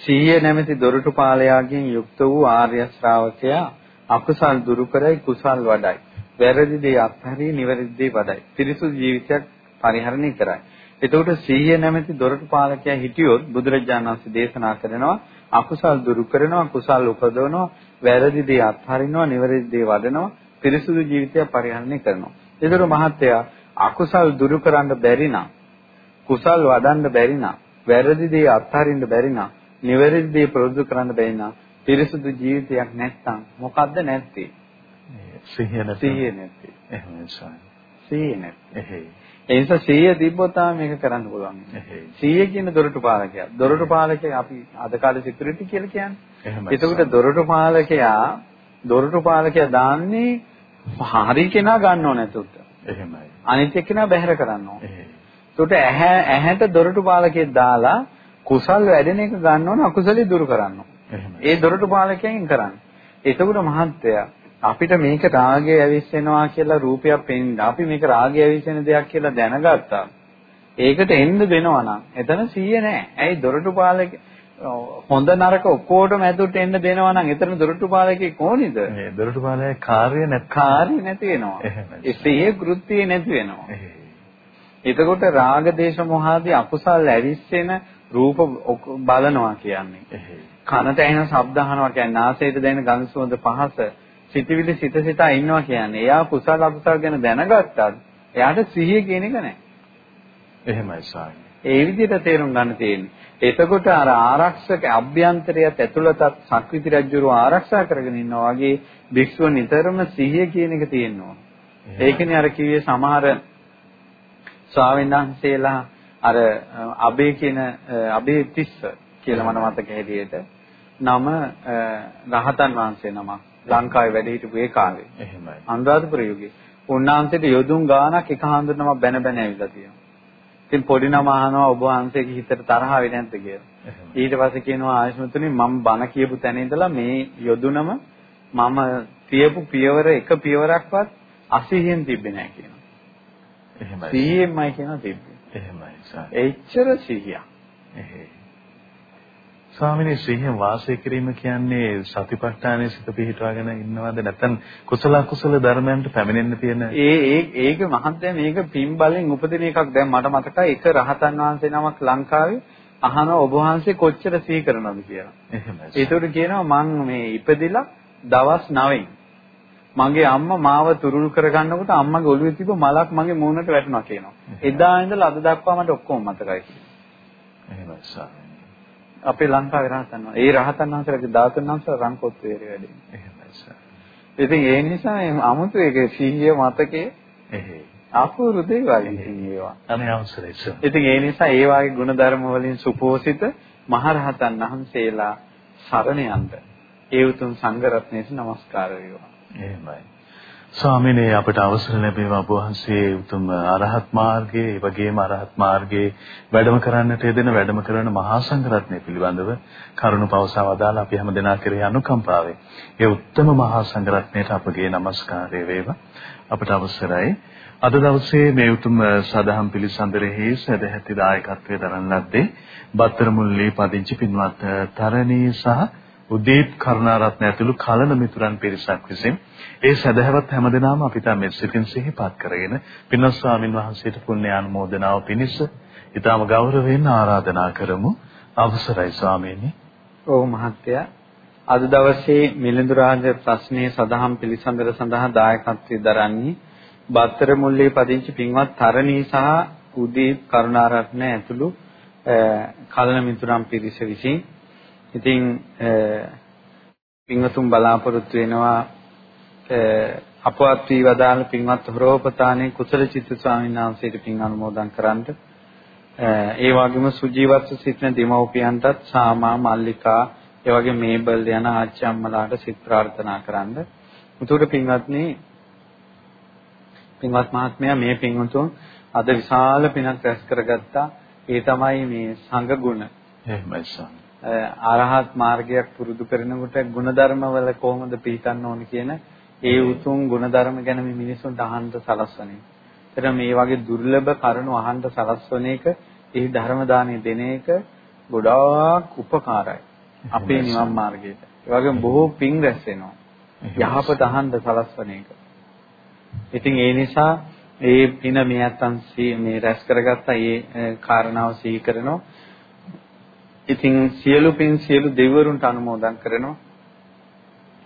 සීය නැමැති දොරටු පාලයාගෙන් යුක්ත වූ ආර්ය ශ්‍රාවකයා අකුසල් දුරු කරයි කුසල් වඩයි. වැරදි දේ අත්හැරී නිවැරදි දේ වඩයි. පිරිසුදු ජීවිතයක් පරිහරණය කරයි. එතකොට සීය නැමැති දොරටු පාලකයා හිටියොත් බුදුරජාණන් වහන්සේ දේශනා කරනවා අකුසල් දුරු කරනවා කුසල් උපදවනවා වැරදි දේ අත්හරිනවා නිවැරදි දේ වඩනවා පිරිසුදු ජීවිතයක් පරිහරණය කරනවා. ඒතර මහත්තයා අකුසල් දුරු කරන්න බැරි නම් කුසල් වඩන්න බැරි නම් වැරදි දේ අත්හරින්න බැරි නම් නිවැරදි දේ ප්‍රවෘත්ති කරන්න බැරි නම් පිරිසුදු ජීවිතයක් නැත්නම් මොකද්ද නැත්තේ? සිහිය නැති. සිහිය නැති. එහෙමයි ස්වාමී. සිහිය නැති. එහෙයි. ඒ නිසා සිහිය තිබ්බොත් තමයි මේක කරන්න පුළුවන්. සිහිය කියන දොරටු පාලකයා. දොරටු පාලකයා අපි අද කාලේ සිකියුරිටි කියලා කියන්නේ. එතකොට දොරටු පාලකයා දොරටු පාලකයා දාන්නේ හරි කෙනා ගන්නව නැතුත්. එහෙමයි. අනිත් එක්කෙනා බැහැර. එහෙයි. ඒකට ඇහැ ඇහැට දොරටු පාලකයෙක් දාලා කුසල් වැඩෙන එක ගන්න ඕන අකුසලී දුරු කරන්න. ඒ දොරටු පාලකයෙන් කරන්නේ. එතකොට මහත්තයා අපිට මේක රාගය ඇවිස්සෙනවා කියලා රූපයක් පෙන්ද අපි මේක රාගය ඇවිස්සෙන දෙයක් කියලා දැනගත්තා. ඒකට එන්න දෙනවා නම් එතන 100 නෑ. ඇයි දොරටු පාලක හොඳ නරක ඔක්කොටම ඇතුළට එන්න දෙනවා නම් එතන දොරටු පාලකේ කොහොනිද? මේ දොරටු පාලකේ කාර්ය නැත් කාර්ය නැති වෙනවා. ඒ සිහිය කෘත්‍යය නැති වෙනවා. එතකොට රාග දේශ මොහාදී අකුසල් ඇවිස්සෙන රූප බලනවා කියන්නේ. කනට ඇහෙන ශබ්ද අහනවා කියන්නේ නාසයට දැනෙන ගඳ සුවඳ පහස සිතවිලි සිත සිතා ඉන්නවා කියන්නේ. එයා කුසල අකුසල ගැන දැනගත්තත් එයාට සිහිය කියන එක නැහැ. එහෙමයි සාමි. ඒ විදිහට තේරුම් ගන්න තියෙන්නේ. එතකොට අර ආරක්ෂක අභ්‍යන්තරයත් ඇතුළතත් සක්විති රජුරු ආරක්ෂා කරගෙන ඉන්නා වගේ භික්ෂුව නිතරම සිහිය කියන එක තියෙනවා. ඒකනේ අර කිව්වේ සමහර ස්වාමීන් වහන්සේලා අර අබේ කියන අබේ තිස්ස කියලා මම මතක හැටියට නම රහතන් වහන්සේ නමක් ලංකාවේ වැඩ හිටපු ඒ කාලේ. එහෙමයි. අනුරාධපුර යුගයේ. උන්වහන්සේට යොදුන් ගාණක් එක හඳුනනම බැන බැන ඇවිල්ලා තියෙනවා. ඉතින් පොඩි නම අහනවා ඔබ වහන්සේගේ හිතට තරහ වෙන්නේ නැද්ද කියලා. ඊට පස්සේ කියනවා ආයෂ්මතුනි මම බණ කියපු තැන ඉඳලා මේ යොදුනම මම තියපු පියවර එක පියවරක්වත් අසිහියෙන් තිබ්බේ නැහැ කියනවා. එහෙමයි. සිහියෙන්මයි කියනවා තිබ්බේ. එහෙමයි. එච්චර සිහියක්. එහෙයි. ස්වාමිනේ සිහියෙන් වාසය කිරීම කියන්නේ සතිපට්ඨානයේ සිත පිහිටවාගෙන ඉන්නවද නැත්නම් කුසල කුසල ධර්මයන්ට පැමිණෙන්න තියෙන ඒ ඒ ඒක මහත්ය මේක පින් බලෙන් උපදින එකක් දැන් මට මතකයි එක රහතන් වහන්සේ නමක් ලංකාවේ අහන ඔබ වහන්සේ කොච්චර සිහි කරනවද කියලා. එහෙමයි. ඒතකොට කියනවා මං මේ ඉපදිලා දවස් 9න් මගේ අම්මා මාව තුරුල් කරගන්නකොට අම්මගේ ඔළුවේ තිබ්බ මලක් මගේ මූණට වැටුණා කියනවා. එදා ඉඳලා අද දක්වා මට ඔක්කොම මතකයි. එහෙමයි ස්වාමීනි. අපේ ලංකාවේ රහතන් වහන්සේ. ඒ රහතන් වහන්සේලාගේ දාතන් වහන්සේලා රන්කොත් වේරේ වැඩි. එහෙමයි ස්වාමීනි. ඉතින් ඒ නිසා අමුතු එකේ සීහිය මතකේ එහෙයි. අපූර්ව දේවල් ඒවා. අනේ අවසරයි සර්. ඉතින් ඒ නිසා ඒ වගේ ಗುಣධර්ම වලින් සුපෝෂිත මහරහතන් වහන්සේලා සරණ යන්න. ඒ උතුම් සංඝ රත්නයට নমස්කාර වේවා. එහෙමයි. ස්වාමිනේ අපට අවසර ලැබේවා. ඔබ වහන්සේ උතුම් අරහත් මාර්ගයේ ඒ වගේම අරහත් මාර්ගයේ වැඩම කරන්නට යෙදෙන වැඩම කරන මහා සංඝරත්නය පිළිබඳව කරුණ පවසා වදාලා අපි හැම දෙනා කෙරෙහි අනුකම්පාවෙන් ඒ උත්තම මහා සංඝරත්නයට අපගේ নমස්කාරය වේවා. අපට අවසරයි. අද දවසේ මේ උතුම් සදහම් පිළිසඳරෙහි සදැහැති දායකත්වයේ දරන ලද්දේ බත්තර මුල්ලේ පදිංචි පින්වත් තරණී සහ උදීප් කරුණාරත්න ඇතුළු කලන මිතුරන් පිරිසක් විසින් ඒ සදහවත් හැමදෙනාම අපිට මේ සිතින් සිහිපත් කරගෙන පින්වත් ස්වාමින් වහන්සේට පුණ්‍ය ආනුමෝදනාව පිණිස ඊටම ගෞරවයෙන් ආරාධනා කරමු අවසරයි ස්වාමීනි. ඔව් මහත්තයා අද දවසේ මිලිඳු රාජ ප්‍රශ්නයේ සදහම් පිළිසඳර සඳහා දායකත්වයෙන් දරන්නේ බත්තර මුල්ලේ පදිංචි පින්වත් තරණී සහ උදීප් කරුණාරත්න ඇතුළු කලන මිතුරන් පිරිස විසින් ඉතින් පින්වතුන් බලාපොරොත්තු වෙනවා අපවත් වී වදාළ පින්වත් හොරෝපතානේ කුසල චිත්ත ස්වාමීන් වහන්සේට පින් අනුමෝදන් කරන්නට ඒ වගේම සුජීවත්ව සිටින දෙමව්පියන්ටත් සාමා මල්ලිකා ඒ වගේ මේබල් යන ආච්චි අම්මලාට සිත ප්‍රාර්ථනා කරන්න. උතුර පින්වත්නි පින්වත් මහත්මයා මේ පින්වතුන් අද විශාල පිනක් රැස් කරගත්තා. ඒ තමයි මේ සංඝ ගුණ. එහෙමයි ස්වාමී. අරහත් මාර්ගයක් පුරුදු කරනකොට ಗುಣධර්මවල කොහොමද පිළිතන්න ඕන කියන ඒ උතුම් ಗುಣධර්ම ගැන මේ මිනිසුන්ට අහන්න සලස්වන එක. ඒතර මේ වගේ දුර්ලභ කරුණු අහන්න සලස්වන එක, ඒ ධර්ම දාණය දෙන එක ගොඩාක් උපකාරයි. අපේ නිවන් මාර්ගයට. ඒ වගේම බොහෝ පිං රැස් වෙනවා. යහපත අහන්න සලස්වන එක. ඉතින් ඒ නිසා ඒ පින මේ අත්තන් මේ රැස් කරගත්ත ඒ කාරණාව සිහි කරනවා. ඉතින් සියලු පින් සියලු දෙවිවරුන්ට අනුමෝදන් කරනවා.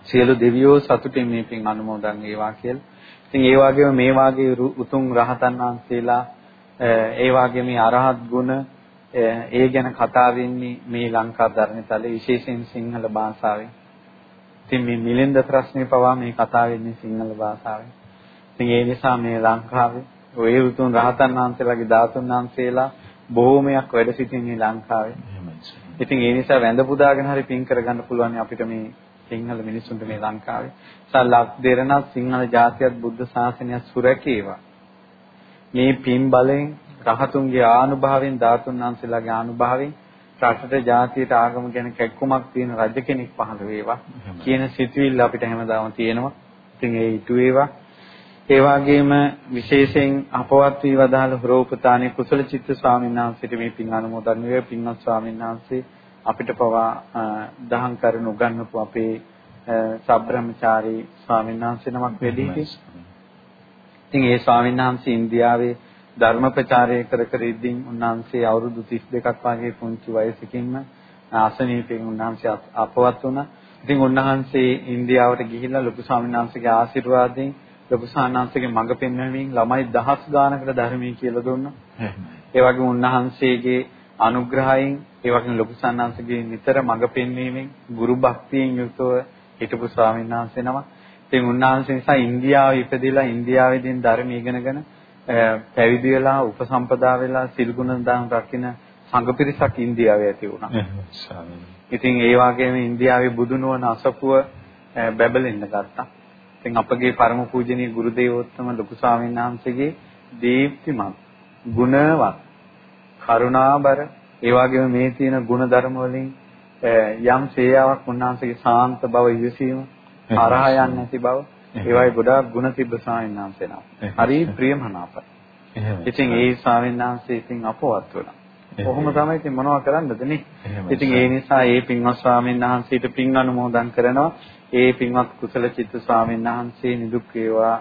සියලු දෙවියෝ සතුටින් මේ පින් අනුමෝදන් වේවා කියලා. ඉතින් ඒ වගේම මේ වාගේ උතුම් රහතන් වහන්සේලා ඒ වගේ මේ අරහත් ගුණ ඒ ගැන කතා වෙන්නේ මේ ලංකා ධර්මතලයේ විශේෂයෙන් සිංහල භාෂාවෙන්. ඉතින් මේ මිලින්ද ප්‍රශ්නේ පවා මේ කතා වෙන්නේ සිංහල භාෂාවෙන්. ඉතින් ඒ නිසා මේ ලංකාවේ ඔය උතුම් රහතන් වහන්සේලාගේ ධාතුන් වහන්සේලා බොහෝමයක් වැඩ සිටින මේ ලංකාවේ. ඉතින් ඒ නිසා වැඳ පුදාගෙන හරි පින් කරගන්න පුළුවන් අපිට මේ සිංහල මිනිස්සුන්ට මේ ලංකාවේ. සල්ලක් දෙරණක් සිංහල ජාතියත් බුද්ධ ශාසනයත් සුරැකේවා. මේ පින් බලෙන් රහතුන්ගේ ආනුභාවයෙන් ධාතුන් වහන්සේලාගේ ආනුභාවයෙන් රටට ජාතියට ආගම ගැන කැක්කුමක් තියෙන රජ කෙනෙක් පහළ වේවා කියන සිතුවිල්ල අපිට හැමදාම තියෙනවා. ඉතින් ඒ ඉටු වේවා. ඒ වගේම විශේෂයෙන් අපවත් වී වදාළ හොරෝපතානේ කුසල චිත්ත ස්වාමීන් වහන්සේට මේ පින් අනුමෝදන් වේ පින්වත් ස්වාමීන් වහන්සේ අපිට පවා දහම් කරුණු උගන්වපු අපේ සබ්‍රහ්මචාරී ස්වාමීන් වහන්සේ නමක් වෙදී ඉතින් ඒ ස්වාමීන් වහන්සේ ඉන්දියාවේ ධර්ම ප්‍රචාරය කර කර ඉදින් උන්වහන්සේ අවුරුදු 32ක් වගේ පුංචි වයසකින්ම අසනීපයෙන් උන්වහන්සේ අපවත් වුණා. ඉතින් උන්වහන්සේ ඉන්දියාවට ගිහිල්ලා ලොකු ස්වාමීන් වහන්සේගේ ආශිර්වාදයෙන් ලොකු සානාංශගේ මඟ පෙන්වීමෙන් ළමයි දහස් ගානකට ධර්මයේ කියලා දුන්නා. ඒ වගේම උන්වහන්සේගේ අනුග්‍රහයෙන් ඒ වගේම ලොකු සානාංශගේ නිතර මඟ පෙන්වීමෙන් ගුරු භක්තියෙන් යුතුව හිටපු ස්වාමීන් වහන්සේ නමක්. ඉතින් උන්වහන්සේ නිසා ඉන්දියාවේ ඉපදිලා ඉන්දියාවේදීන් ධර්ම ඉගෙනගෙන පැවිදි වෙලා උපසම්පදා වෙලා සිල්ගුණ දාන රකින්න සංඝ පිරිසක් ඉන්දියාවේ ඇති වුණා. ඉතින් ඒ වගේම ඉන්දියාවේ බුදුනුවණ අසපුව බැබලෙන්න ගත්තා. ඉතින් අපගේ පරම පූජනීය ගුරු දේවෝත්තම ලොකු ස්වාමීන් වහන්සේගේ දීප්තිමත් ගුණවත් කරුණාබර ඒ වගේම මේ තියෙන ගුණ ධර්ම වලින් යම් සේයාවක් උන්වහන්සේගේ සාන්ත බව ඉවසීම අරහ යන්නේ නැති බව ඒවයි ගොඩාක් ගුණ තිබ්බ ස්වාමීන් වහන්සේ නම. හරි ප්‍රියමනාපයි. ඉතින් ඒ ස්වාමීන් වහන්සේ ඉතින් අපවත් වුණා. කොහොම තමයි ඉතින් මොනවද කරන්නද නේ? ඉතින් ඒ නිසා ඒ පින්වත් ස්වාමීන් වහන්සේට පින් අනුමෝදන් කරනවා. ඒ පින්වත් කුසල චිත්ත ස්වාමීන් වහන්සේ නිදුක් වේවා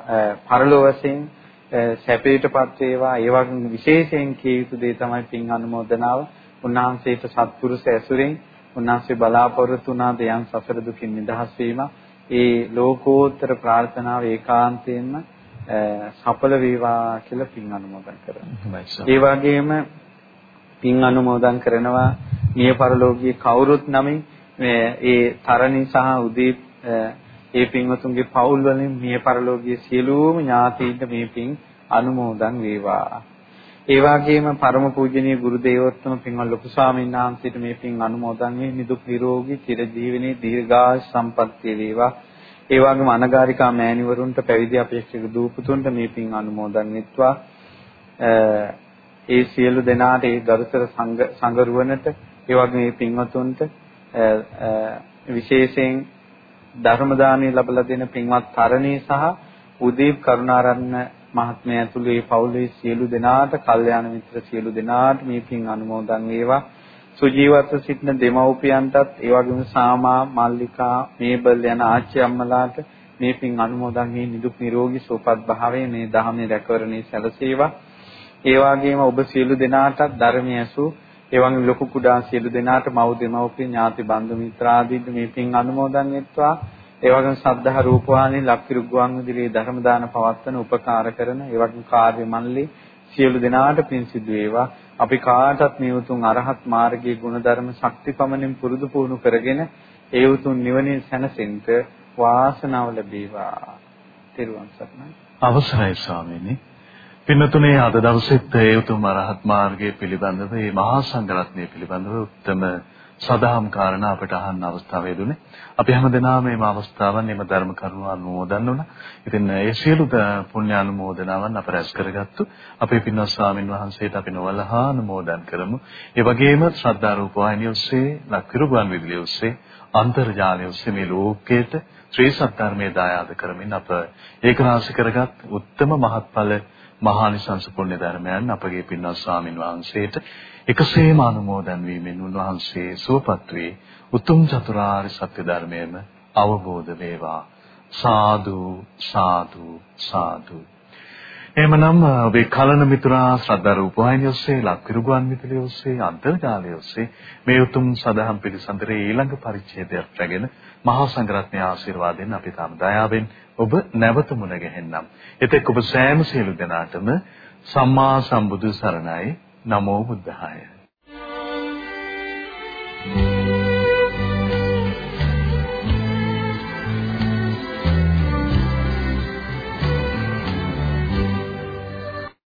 පරලෝ වශයෙන් සැපයටපත් වේවා. ඒ වගේ විශේෂයෙන් කිය යුතු දේ තමයි පින් අනුමෝදනාව. උන්වහන්සේට සත්පුරුෂ ඇසුරෙන් උන්වහන්සේ බලාපොරොත්තු වුණා දයන් සසර දුකින් නිදහස් වීම. ඒ ලෝකෝත්තර ප්‍රාර්ථනාව ඒකාන්තයෙන්ම සඵල වේවා කියලා පින් අනුමෝදන් කරනවා. ඒ වගේම පින් අනුමෝදන් කරනවා මිය පරලෝකීය කවුරුත් නමින් ඒ තරණි සහ උදීප් ඒ පින්වතුන්ගේ පවුල් වලින් මිය පරලෝකීය සියලුම ඥාතීන්ට මේ පින් අනුමෝදන් වේවා. ඒ වගේම පරම පූජනීය ගුරු දේවෝත්තම පින්වත් ලොකු ස්වාමීන් වහන්සේට මේ පින් අනුමෝදන් වේ නිදුක් නිරෝගී චිරජීවනයේ දීර්ඝායු සම්පන්නිය වේවා. ඒ වගේම අනගාരികා මෑණිවරුන්ට පැවිදි අපේක්ෂක දූපතුන්ට මේ පින් අනුමෝදන් වෙත්වා. ඒ සියලු දෙනාට ඒ ගරුතර සංගරුවනට ඒ වගේම මේ පින්වතුන්ට විශේෂයෙන් ධර්ම දානය ලැබලා දෙන පින්වත් තරණී සහ උදීප් කරුණාරත්න මහත්මයා ඇතුළු මේ පවුලේ සියලු දෙනාට, කල්යාණ මිත්‍ර සියලු දෙනාට මේ පින් අනුමෝදන් වේවා. සුජීවත්ව සිටින දෙමව්පියන්ටත් ඒ වගේම සාමා, මල්ලිකා, මේබල් යන ආච්චි අම්මලාට මේ පින් අනුමෝදන් වී නිදුක් නිරෝගී සුවපත් භාවයේ මේ ධහමේ රැකවරණේ සැලසේවා. ඒ වගේම ඔබ සියලු දෙනාටත් ධර්මයේ ඇසූ ඒ වගේම ලොකු කුඩා සියලු දෙනාට මව් දෙමව්පිය ඥාති බන්දු මිත්‍රාදීන් මේ පින් අනුමෝදන් වෙත්වා. ඒ වගේම සද්ධා රූපවාහිනී ලක්තිරු ගුවන් විදුලියේ ධර්ම දාන පවත්වන උපකාර කරන ඒ වගේම කාර්ය මණ්ඩලී සියලු දෙනාට පින් සිදු වේවා. අපි කාටත් මේ උතුම් අරහත් මාර්ගයේ ගුණධර්ම ශක්තිපමණින් පුරුදු පුහුණු කරගෙන ඒ උතුම් නිවනින් සැනසෙන්න වාසනාව ලැබේවා. තෙරුවන් සරණයි. අවසරයි ස්වාමීනි. පින්නතුනේ අද දවසෙත් ඒ උතුම් අරහත් මාර්ගයේ පිළිබඳව මේ මහා සංඝරත්නය පිළිබඳව උත්තම සදාම් කාරණා අපට අහන්න අවස්ථාව ලැබුණේ. අපි හැමදෙනාම මේ අවස්ථාවන් එම ධර්ම කරුණු අනුමෝදන් වුණා. ඉතින් ඒ සියලු පුණ්‍ය අනුමෝදනාවන් අප රැස් කරගත්තු අපේ පින්වත් ස්වාමින් වහන්සේට අපි නොවලහා අනුමෝදන් කරමු. ඒ වගේම ශ්‍රද්ධා රූප වාහිනිය ඔස්සේ, ලක්විරු ගුවන් විදුලිය ඔස්සේ, අන්තර්ජාලය ඔස්සේ මේ ලෝකයට ශ්‍රී සත්‍යර්මයේ දායාද කරමින් අප ඒකරාශි කරගත් උත්තම මහත්ඵල මහානිසංස පුණ්‍ය ධර්මයන් අපගේ පින්වත් ස්වාමින් වහන්සේට එකසේම අනුමෝදන් වීමෙන් උන්වහන්සේ සුවපත් වේ. උතුම් චතුරාර්ය සත්‍ය ධර්මයේම අවබෝධ වේවා. සාදු සාදු සාදු. එහෙමනම් ඔබේ කලන මිතුරා ශ්‍රද්ධා රූපවාහිනිය ඔස්සේ ලක්විරුගුවන් විදුලිය ඔස්සේ අන්තර්ජාලය ඔස්සේ මේ උතුම් සදහම් පිළිසඳරේ ඊළඟ පරිච්ඡේදයක් රැගෙන මහා සංඝරත්නයේ ආශිර්වාදයෙන් අපි තාම දයාවෙන් ඔබ නැවත මුණ ගැහෙන්නම්. එතෙක් ඔබ සෑම සියලු දෙනාටම සම්මා සම්බුදු සරණයි නමෝ බුද්ධාය. Thank you.